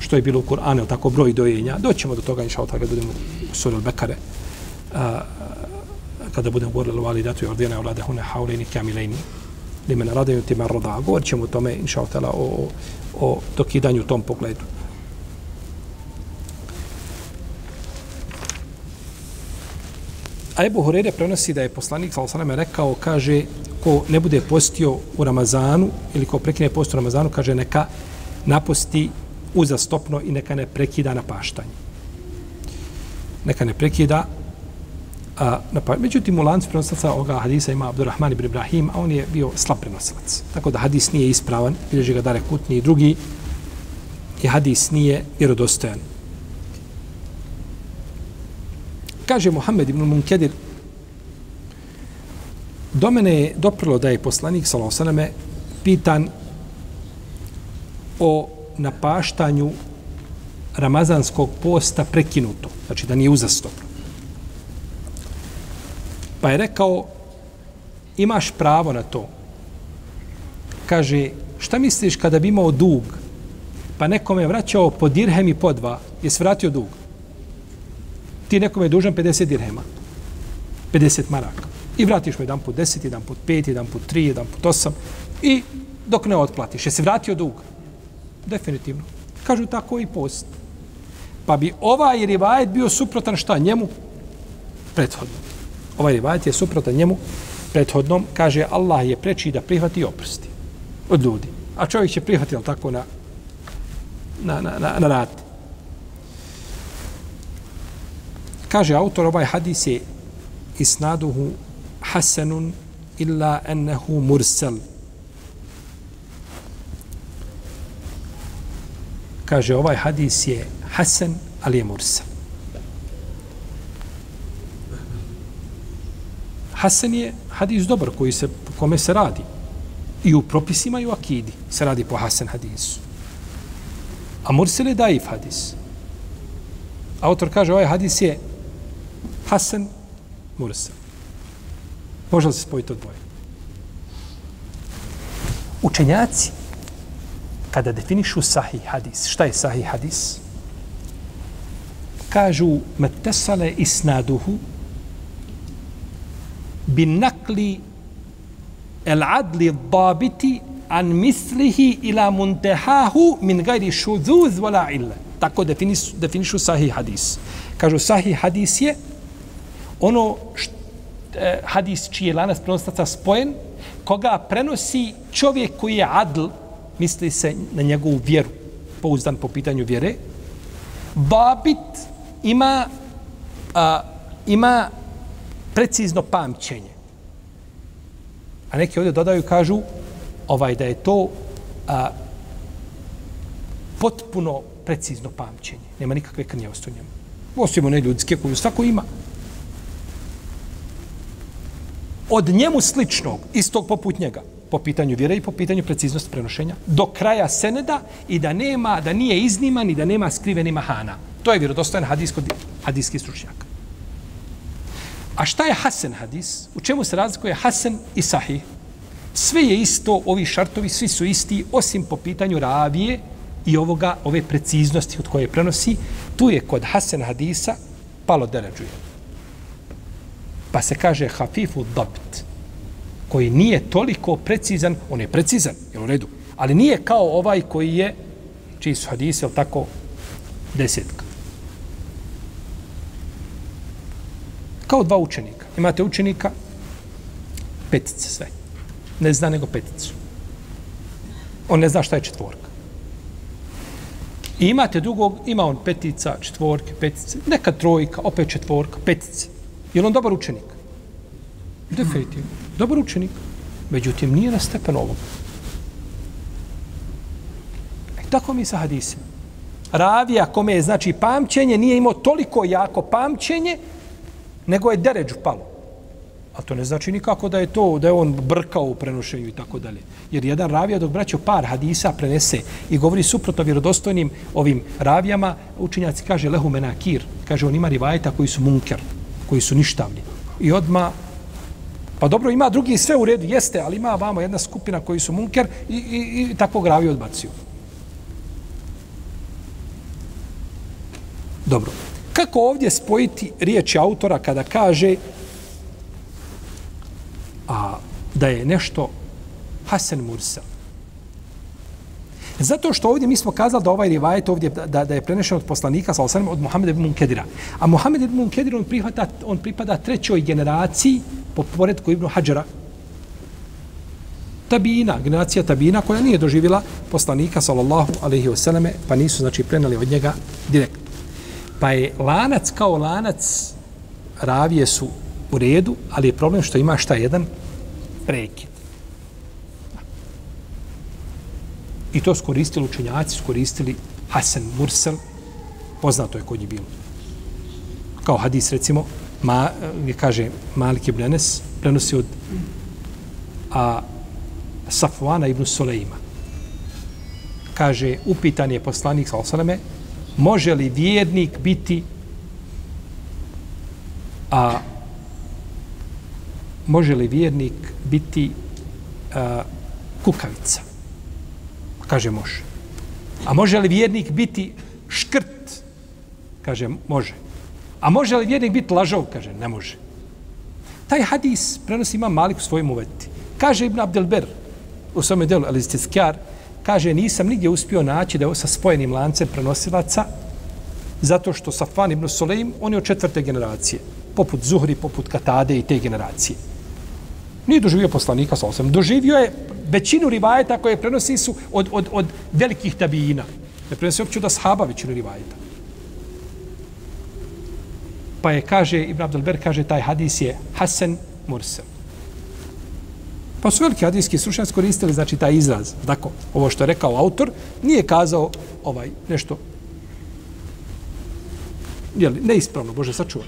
što je bilo u Kur'anu, tako broj dojenja. Doćemo do toga, inša kada budemo u suri Al-Bekare, kada budemo govorili o validatu i ordina vlade hune haulejni kamilejni li radaju tima roda. Govorit ćemo o tome, inša o, o, o dokidanju u tom pogledu. A Ebu Horeire prenosi da je poslanik sa osaname rekao, kaže, ko ne bude postio u Ramazanu ili ko prekine post u Ramazanu, kaže, neka naposti uzastopno i neka ne prekida na paštanje. Neka ne prekida a, na paštanje. Međutim, u lancu prenoslaca ovoga hadisa ima Abdurrahman ibn Ibrahim, a on je bio slab prenosilac. Tako da hadis nije ispravan, bilježi ga Dare Kutni i drugi, i hadis nije vjerodostojan. Kaže Muhammed ibn Munkedir, do mene je doprlo da je poslanik, sallallahu pitan o napaštanju ramazanskog posta prekinuto, znači da nije uzastopno. Pa je rekao, imaš pravo na to. Kaže, šta misliš kada bi imao dug, pa nekome je vraćao po dirhem i po dva, je vratio dug? Ti nekome je dužan 50 dirhema, 50 maraka. I vratiš mu jedan put 10, jedan put 5, jedan put 3, jedan put 8. I dok ne otplatiš, je se vratio dug? Definitivno. Kažu tako i post. Pa bi ovaj rivajet bio suprotan šta njemu? Prethodno. Ovaj rivajet je suprotan njemu prethodnom. Kaže Allah je preči da prihvati oprosti od ljudi. A čovjek će prihvati, ali tako, na, na, na, na, na rat. Kaže autor, ovaj hadis je isnaduhu hasanun illa ennehu mursel. Kaže ovaj hadis je hasan, ali je mursa. Hasan je hadis dobar koji se, kome se radi. I u propisima i u akidi se radi po hasan hadisu. A mursel je daif hadis. Autor kaže ovaj hadis je hasan, mursa. Može li se spojiti od dvoje? Učenjaci kada definišu sahih hadis, šta je sahih hadis? Kažu, metesale isnaduhu bin nakli el adli dabiti an mislihi ila muntehahu min gajri šuduz vola illa. Tako definišu, definišu sahih hadis. Kažu, sahih hadis je ono št, eh, hadis čiji je lanas prenostaca spojen, koga prenosi čovjek koji je adl, misli se na njegovu vjeru, pouzdan po pitanju vjere. Babit ima, a, ima precizno pamćenje. A neki ovdje dodaju i kažu ovaj da je to a, potpuno precizno pamćenje. Nema nikakve krnjavosti u njemu. Osim one ljudske koju svako ima. Od njemu sličnog, istog poput njega, po pitanju vjere i po pitanju preciznosti prenošenja, do kraja seneda i da nema, da nije izniman i da nema skriveni mahana. To je vjerodostojan hadis kod hadijskih stručnjaka. A šta je Hasan hadis? U čemu se razlikuje Hasan i Sahih? Sve je isto, ovi šartovi, svi su isti, osim po pitanju ravije i ovoga, ove preciznosti od koje prenosi, tu je kod Hasan hadisa palo deređuje. Pa se kaže hafifu dabt koji nije toliko precizan, on je precizan, je u redu, ali nije kao ovaj koji je, čiji su hadise, ili tako, desetka. Kao dva učenika. Imate učenika, petice sve. Ne zna nego peticu. On ne zna šta je četvorka. I imate drugog, ima on petica, četvorke, petice, neka trojka, opet četvorka, petice. Je on dobar učenik? Definitivno. Dobar učenik. Međutim, nije na stepen ovom. E, tako mi sa hadisima. Ravija kome je, znači, pamćenje, nije imao toliko jako pamćenje, nego je deređu palo. A to ne znači nikako da je to, da je on brkao u prenošenju i tako dalje. Jer jedan ravija dok braćo par hadisa prenese i govori suprotno vjerodostojnim ovim ravijama, učinjaci kaže lehu menakir, kaže on ima rivajeta koji su munker, koji su ništavni. I odma Pa dobro, ima drugi sve u redu, jeste, ali ima vamo jedna skupina koji su munker i, i, i takvog ravi odbacuju. Dobro. Kako ovdje spojiti riječi autora kada kaže a da je nešto Hasan Mursel? Zato što ovdje mi smo kazali da ovaj rivajet ovdje da, da je prenešen od poslanika sa osanem od Muhameda ibn Munkedira. A Muhammed ibn Munkedir on prihvata, on pripada trećoj generaciji po poredku Ibn Hadžara. Tabina, generacija Tabina koja nije doživjela poslanika sallallahu alaihi selleme, pa nisu znači prenali od njega direktno. Pa je lanac kao lanac ravije su u redu, ali je problem što ima šta jedan prekid. I to skoristili učenjaci, skoristili Hasan Mursel, poznato je kod njih bilo. Kao hadis, recimo, ma, gdje kaže Malik ibn Enes, prenosi od a, Safuana ibn Sulejma. Kaže, upitan je poslanik, sa može li vjernik biti a može li vjernik biti a, kukavica? Kaže, može. A može li vjernik biti škrt? Kaže, može. A može li vjernik biti lažov? Kaže, ne može. Taj hadis prenosi ima Malik u svojim uveti. Kaže Ibn Abdelber u svome delu, ali Skjar, kaže, nisam nigdje uspio naći da je sa spojenim lancem prenosilaca, zato što Safan ibn Suleim, on je od četvrte generacije, poput Zuhri, poput Katade i te generacije. Nije doživio poslanika sa osam. Doživio je većinu rivajeta koje prenosi su od, od, od velikih tabijina. Ne prenosi uopće od ashaba većinu rivajeta. Pa je, kaže, Ibn Abdelber kaže, taj hadis je Hasan Mursel. Pa su veliki hadijski slušanci koristili, znači, taj izraz. Dakle, ovo što je rekao autor, nije kazao ovaj nešto jeli, neispravno, Bože, sačuva.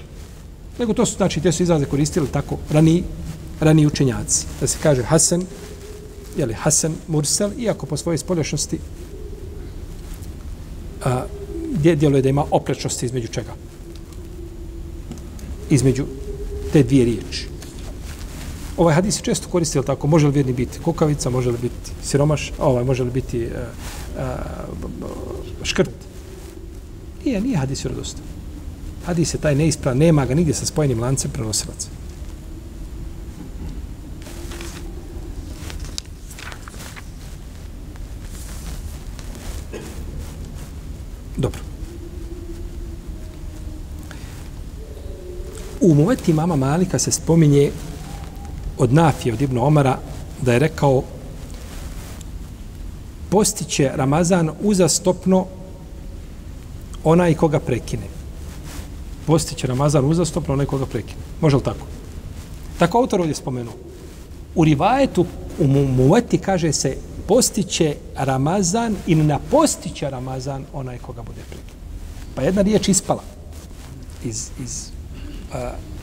Nego to su, znači, te su izraze koristili tako rani, rani učenjaci. Da se kaže Hasan, jeli, Hasan Mursel, iako po svojoj spolješnosti a, djeluje da ima oprečnosti između čega? Između te dvije riječi. Ovaj hadis se često koristi, ali tako, može li vjerni biti kukavica, može li biti siromaš, ovaj, može li biti uh, uh, škrt. Nije, nije hadis vjerodostan. Hadis je taj neispravan, nema ga nigdje sa spojenim lancem prenosilaca. U muveti mama Malika se spominje od Nafije, od Ibn Omara, da je rekao postiće Ramazan uzastopno onaj koga prekine. Postiće Ramazan uzastopno onaj koga prekine. Može li tako? Tako autor ovdje spomenuo. U rivajetu, u muveti kaže se postiće Ramazan i na postiće Ramazan onaj koga bude prekine. Pa jedna riječ ispala iz, iz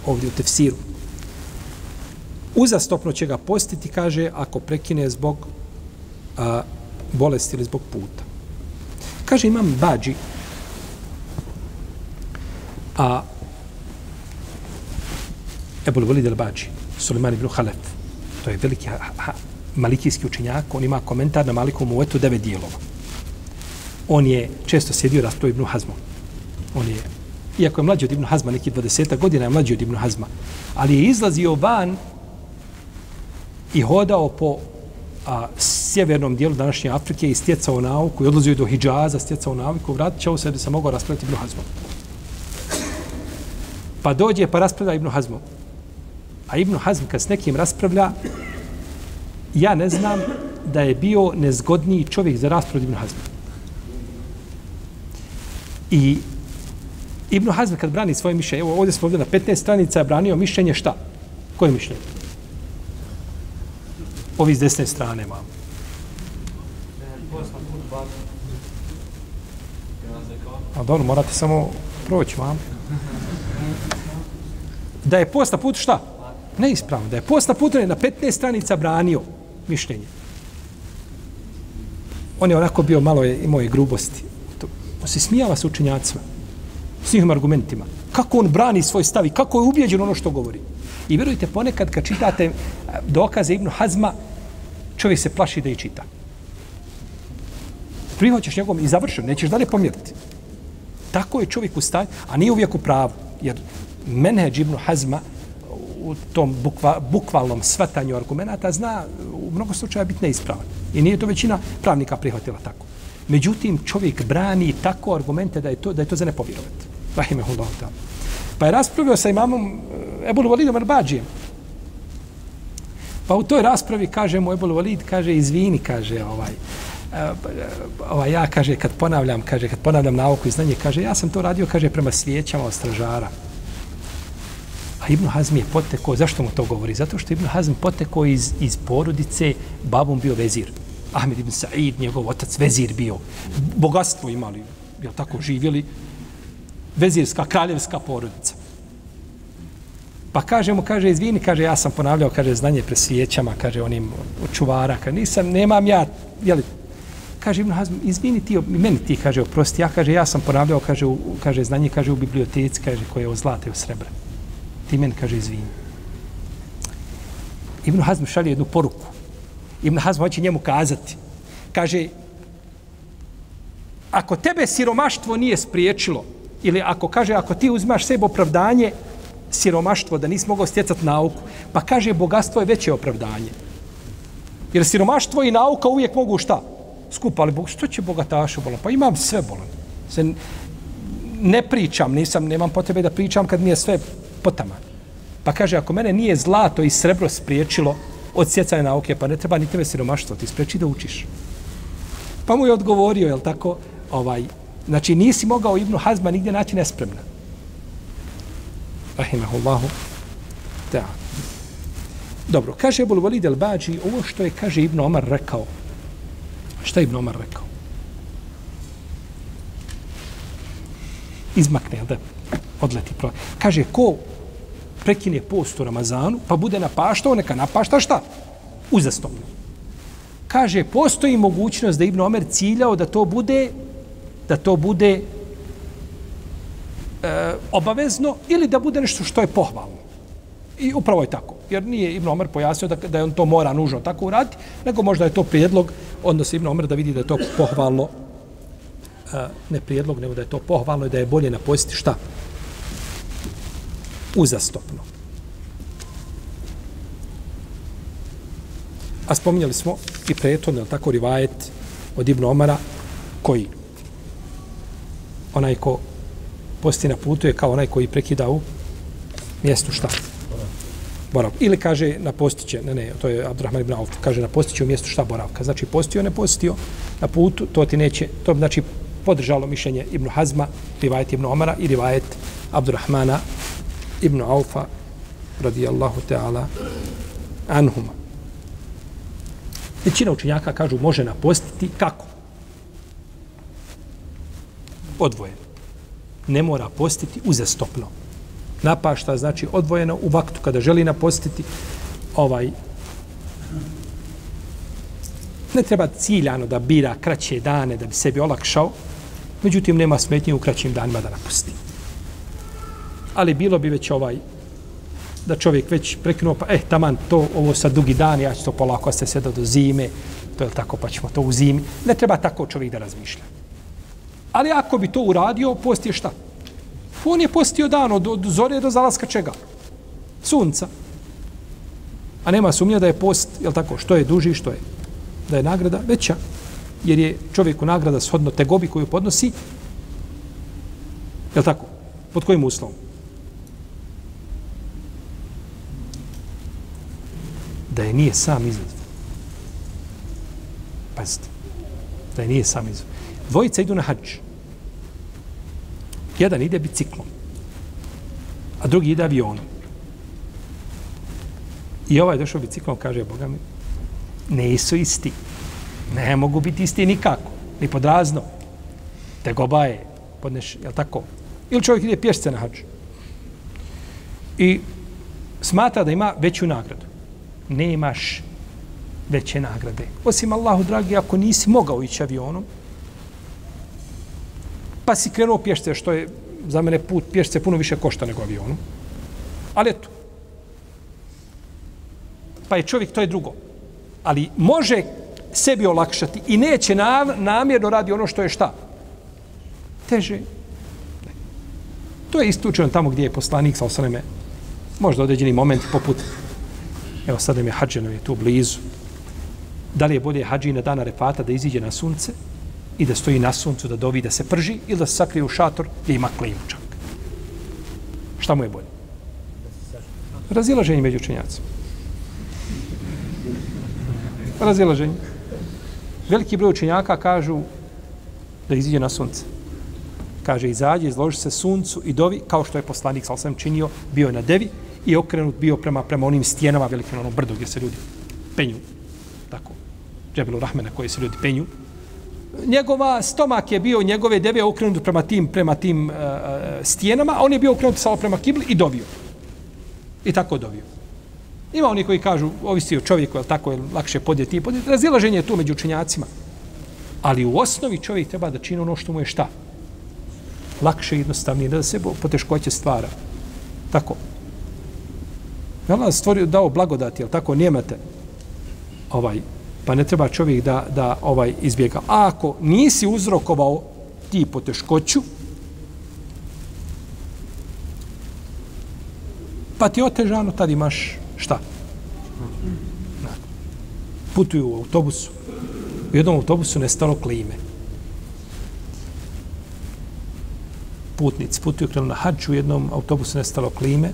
ovdje u tefsiru. Uzastopno će ga postiti, kaže, ako prekine zbog uh, bolesti ili zbog puta. Kaže, imam bađi, a Ebul Walid al-Bađi, Suleiman ibn Halef, to je veliki ha, ha, malikijski učenjak, on ima komentar na Malikom uvetu devet dijelova. On je često sjedio raspravu Ibn Hazmom. On je, iako je mlađi od Ibn Hazma, neki 20 godina je mlađi od Ibn Hazma, ali je izlazio van i hodao po a, sjevernom dijelu današnje Afrike i stjecao nauku i odlazio do Hidžaza, stjecao nauku, vraćao se da se mogao raspraviti Ibn Hazmom. Pa dođe pa raspravlja Ibn Hazmom. A Ibn Hazm kad s nekim raspravlja, ja ne znam da je bio nezgodniji čovjek za raspravu Ibn Hazma. I Ibn Hazm kad brani svoje mišljenje, evo ovdje smo ovdje na 15 stranica branio mišljenje šta? Koje mišljenje? Ovi s desne strane imamo. A dobro, morate samo proći, mam. Da je post na putu šta? Neispravno. Da je post na putu na 15 stranica branio mišljenje. On je onako bio malo je, imao je grubosti. To, on se smijava sa učenjacima. S njihovim argumentima. Kako on brani svoj stav i kako je ubijeđen ono što govori. I vjerujte, ponekad kad čitate eh, dokaze Ibnu Hazma, čovjek se plaši da ih čita. Prihoćeš njegovom i završen, nećeš dalje pomjeriti. Tako je čovjek u stanju, a nije uvijek u pravu. Jer menheđ Ibnu Hazma, u tom bukva, bukvalnom svatanju argumenta zna u mnogo slučaja biti neispravan. I nije to većina pravnika prihvatila tako. Međutim, čovjek brani tako argumente da je to, da je to za nepovjerovati. Rahimehullah ta'ala. Pa je raspravio sa imamom eh, Ebul Walidom Arbađijem. Pa u toj raspravi kaže mu Ebul Walid, kaže, izvini, kaže, ovaj, eh, ovaj, ja, kaže, kad ponavljam, kaže, kad ponavljam nauku i znanje, kaže, ja sam to radio, kaže, prema svijećama od stražara. Ibn Hazm je potekao, zašto mu to govori? Zato što Ibn Hazm potekao iz, iz porodice, babom bio vezir. Ahmed ibn Sa'id, njegov otac, vezir bio. Bogatstvo imali, jel tako, živjeli. Vezirska, kraljevska porodica. Pa kaže mu, kaže, izvini, kaže, ja sam ponavljao, kaže, znanje presvijećama, kaže, onim čuvara, kaže, nisam, nemam ja, jeli, kaže Ibn Hazm, izvini ti, meni ti, kaže, oprosti, ja, kaže, ja sam ponavljao, kaže, u, kaže, znanje, kaže, u biblioteci, kaže, koje je o zlate, u srebra ti meni kaže izvini. Ibn Hazm šalje jednu poruku. Ibn Hazm hoće njemu kazati. Kaže, ako tebe siromaštvo nije spriječilo, ili ako kaže, ako ti uzmaš sebe opravdanje, siromaštvo, da nisi mogao stjecati nauku, pa kaže, bogatstvo je veće opravdanje. Jer siromaštvo i nauka uvijek mogu šta? Skupa, ali što će bogatašu bolan? Pa imam sve bolan. Se ne pričam, nisam, nemam potrebe da pričam kad mi je sve potama. Pa kaže, ako mene nije zlato i srebro spriječilo od sjecanja nauke, pa ne treba ni tebe siromaštvo, ti spreči da učiš. Pa mu je odgovorio, jel tako, ovaj, znači nisi mogao Ibnu Hazma nigdje naći nespremna. Rahimahullahu. Da. Dobro, kaže Ebul Walid el Bađi, ovo što je, kaže Ibn Omar rekao. Šta je Ibn Omar rekao? Izmakne, da? odleti. Pro... Kaže, ko prekine post u Ramazanu, pa bude napaštao, neka napašta šta? Uzastopno. Kaže, postoji mogućnost da Ibn Omer ciljao da to bude da to bude e, obavezno ili da bude nešto što je pohvalno. I upravo je tako. Jer nije Ibn Omer pojasnio da, da je on to mora nužno tako uraditi, nego možda je to prijedlog, odnosno Ibn Omer da vidi da je to pohvalno, e, ne prijedlog, nego da je to pohvalno i da je bolje napostiti šta? Uzastopno. A spominjali smo i prethodno, tako rivajet od Ibn Omara, koji onaj ko posti na putu je kao onaj koji prekida u mjestu šta? Borav. Ili kaže na postiće, ne, ne, to je Abdurrahman ibn Auf, kaže na postiće u mjestu šta boravka. Znači postio, ne postio na putu, to ti neće, to znači podržalo mišljenje Ibn Hazma, rivajet Ibn Omara i rivajet Abdurrahmana ibn Aufa radijallahu ta'ala anhuma. Većina učenjaka kažu može napostiti kako? Odvojeno. Ne mora postiti uzastopno. Napašta znači odvojeno u vaktu kada želi napostiti ovaj ne treba ciljano da bira kraće dane da bi sebi olakšao, međutim nema smetnje u kraćim danima da napusti. Ali bilo bi već ovaj da čovjek već prekinuo, pa eh, taman, to, ovo sad dugi dan, ja ću to polako se sve do zime, to je tako, pa ćemo to u zimi. Ne treba tako čovjek da razmišlja. Ali ako bi to uradio, post je šta? On je postio dan od, od zore do zalaska čega? Sunca. A nema sumnja da je post, je tako, što je duži, što je? Da je nagrada veća. Jer je čovjeku nagrada shodno tegobi koju podnosi. Je tako? Pod kojim uslovom? Da je nije sam izazvao. Pazite. Da je nije sam izazvao. Dvojica idu na hađ. Jedan ide biciklom. A drugi ide avionom. I ovaj došao biciklom, kaže, Boga mi, nisu isti. Ne mogu biti isti nikako. Ni pod razno. Te goba je, podneš, jel tako? Ili čovjek ide pješce na hađu. I smatra da ima veću nagradu nemaš veće nagrade. Osim Allahu, dragi, ako nisi mogao ići avionom, pa si krenuo pješce, što je za mene put pješce puno više košta nego avionom. Ali eto. Pa je čovjek, to je drugo. Ali može sebi olakšati i neće namjerno radi ono što je šta? Teže. Ne. To je istučeno tamo gdje je poslanik, sa osaneme, možda određeni moment poput Evo sad nam je hađeno je tu blizu. Da li je bolje hađi na dana refata da iziđe na sunce i da stoji na suncu da dovi da se prži ili da se sakrije u šator gdje ima klimu čak. Šta mu je bolje? Razilaženje među učenjacima. Razilaženje. Veliki broj učenjaka kažu da iziđe na sunce. Kaže, izađe, izloži se suncu i dovi, kao što je poslanik, sal sam činio, bio je na devi, i okrenut bio prema prema onim stijenama velikim onom brdu gdje se ljudi penju. Tako. Džebelu rahmena koji se ljudi penju. Njegova stomak je bio njegove deve okrenut prema tim prema tim e, e, uh, stijenama a on je bio okrenut samo prema kibli i dovio. I tako dovio. Ima oni koji kažu ovisi o čovjeku je tako je lakše podjeti i podjeti. Razilaženje je tu među učenjacima. Ali u osnovi čovjek treba da čini ono što mu je šta? Lakše i jednostavnije da se poteškoće stvara. Tako. Je Allah stvorio, dao blagodati, jel tako, nijemete, ovaj, pa ne treba čovjek da, da ovaj izbjega. A ako nisi uzrokovao ti poteškoću, pa ti otežano, tad imaš šta? Putuju u autobusu. U jednom autobusu nestalo klime. Putnici putuju krenu na hađu, u jednom autobusu nestalo klime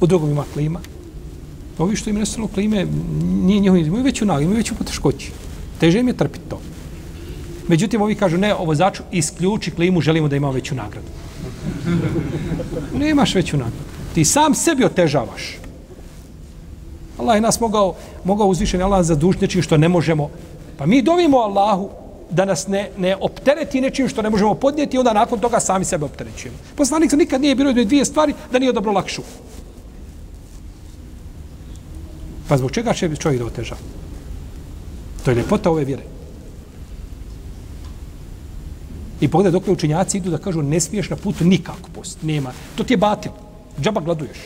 u drugom ima klima. Ovi što im nestalo klime, nije njihovi, imaju veću nagu, imaju veću poteškoći. Teže im je trpiti to. Međutim, ovi kažu, ne, ovo začu, isključi klimu, želimo da ima veću nagradu. [laughs] Nemaš veću nagradu. Ti sam sebi otežavaš. Allah je nas mogao, mogao uzvišen Allah za dušnječim što ne možemo. Pa mi dovimo Allahu da nas ne, ne optereti nečim što ne možemo podnijeti i onda nakon toga sami sebe opterećujemo. Poslanik se nikad nije bilo dvije stvari da nije dobro lakšu. Pa zbog čega će čovjek da oteža? To je ljepota ove vjere. I pogledaj dok učenjaci idu da kažu ne smiješ na putu nikako post. Nema. To ti je batil. Džaba gladuješ.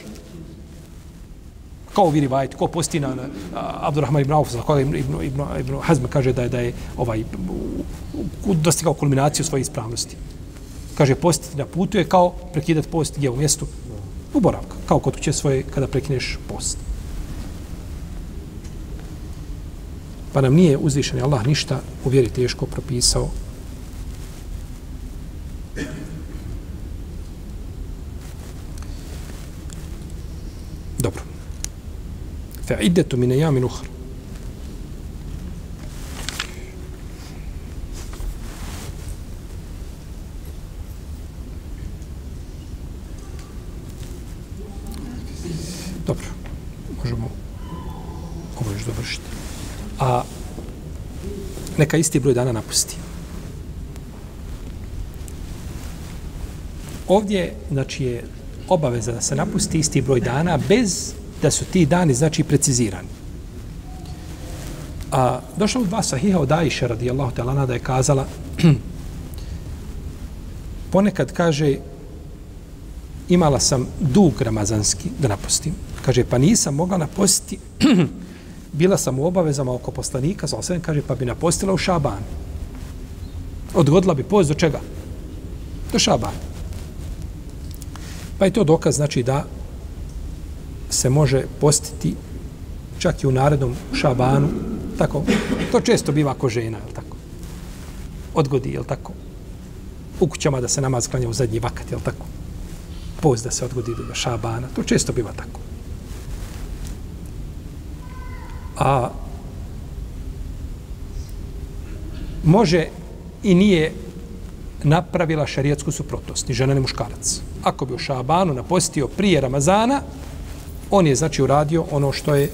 Kao viri vajt, ko posti na, na Abdurrahman ibn Auf, za koga ibn, ibn, ibn, ibn Hazm kaže da je, da je ovaj, dostigao kulminaciju svoje ispravnosti. Kaže, postiti na putu je kao prekidat post gdje u mjestu u boravka. Kao kod kuće svoje kada prekineš post. Pa nam nije uzvišen Allah ništa u vjeri teško propisao. Dobro. Fa iddetu mine jamin uhr. Dobro, možemo ovo još dovršiti. A neka isti broj dana napusti. Ovdje, znači, je obaveza da se napusti isti broj dana bez da su ti dani, znači, precizirani. A došlo u dva sahiha od Aisha radijallahu talana da je kazala [clears throat] ponekad kaže imala sam dug ramazanski da napustim. Kaže, pa nisam mogla napustiti [clears throat] bila sam u obavezama oko poslanika, sa osvijem, kaže, pa bi napostila u Šaban. Odgodila bi post do čega? Do Šaban. Pa je to dokaz, znači, da se može postiti čak i u narednom Šabanu. Tako, to često biva ko žena, jel tako? Odgodi, jel tako? U kućama da se namaz klanja u zadnji vakat, jel tako? Post da se odgodi do Šabana. To često biva tako. A može i nije napravila šarijetsku suprotnost, ni žena ni muškarac. Ako bi u Šabanu napostio prije Ramazana, on je znači uradio ono što je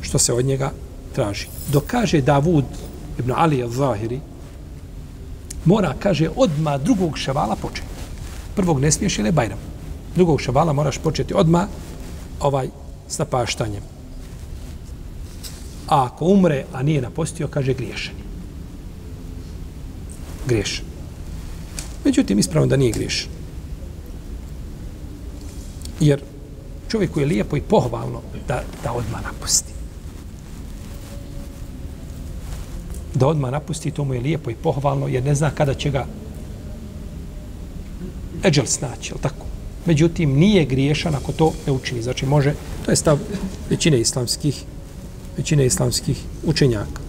što se od njega traži. Dok kaže Davud ibn Ali al-Zahiri, mora, kaže, odma drugog ševala početi. Prvog ne smiješ ili bajram. Drugog ševala moraš početi odma ovaj s napaštanjem. A ako umre, a nije napostio, kaže griješan. je. Griješan. Međutim, ispravno da nije griješan. Jer čovjeku je lijepo i pohvalno da, da odma napusti. Da odma napusti, to mu je lijepo i pohvalno, jer ne zna kada će ga eđel snaći, tako? Međutim, nije griješan ako to ne učini. Znači, može, to je stav većine islamskih većine islamskih učenjaka.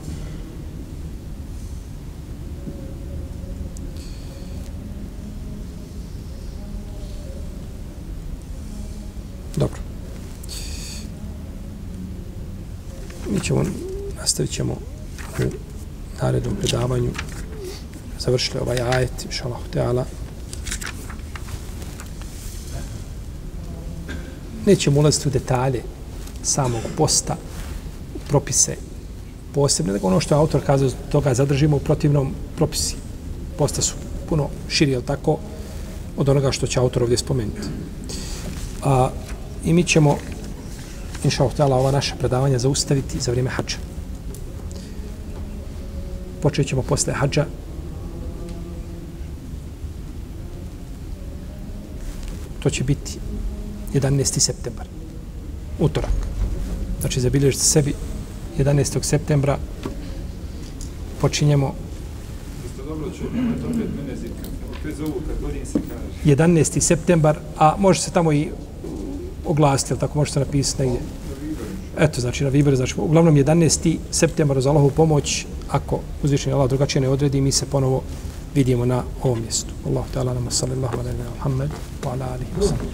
Dobro. Mi ćemo, nastavit ćemo u narednom predavanju završili ovaj ajet, inša Allah, teala. Nećemo ulaziti u detalje samog posta, propise posebne, nego ono što je autor kazao, toga zadržimo u protivnom propisi. Posta su puno širi, jel tako, od onoga što će autor ovdje spomenuti. A, I mi ćemo, inša htjela, ova naša predavanja zaustaviti za vrijeme hađa. Počet ćemo posle hađa. To će biti 11. septembar. Utorak. Znači, zabilježite sebi 11. septembra počinjemo 11. septembar, a može se tamo i oglasiti, tako može se napisati negdje. Eto, znači na Viberu, znači uglavnom 11. septembar za Allahovu pomoć, ako uzvišenje Allah drugačije ne odredi, mi se ponovo vidimo na ovom mjestu. Allahu ta'ala nama sallallahu alaihi wa Muhammed wa ala alihi wa sallam.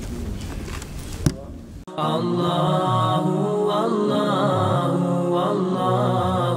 Allahu, Allahu, Allahu.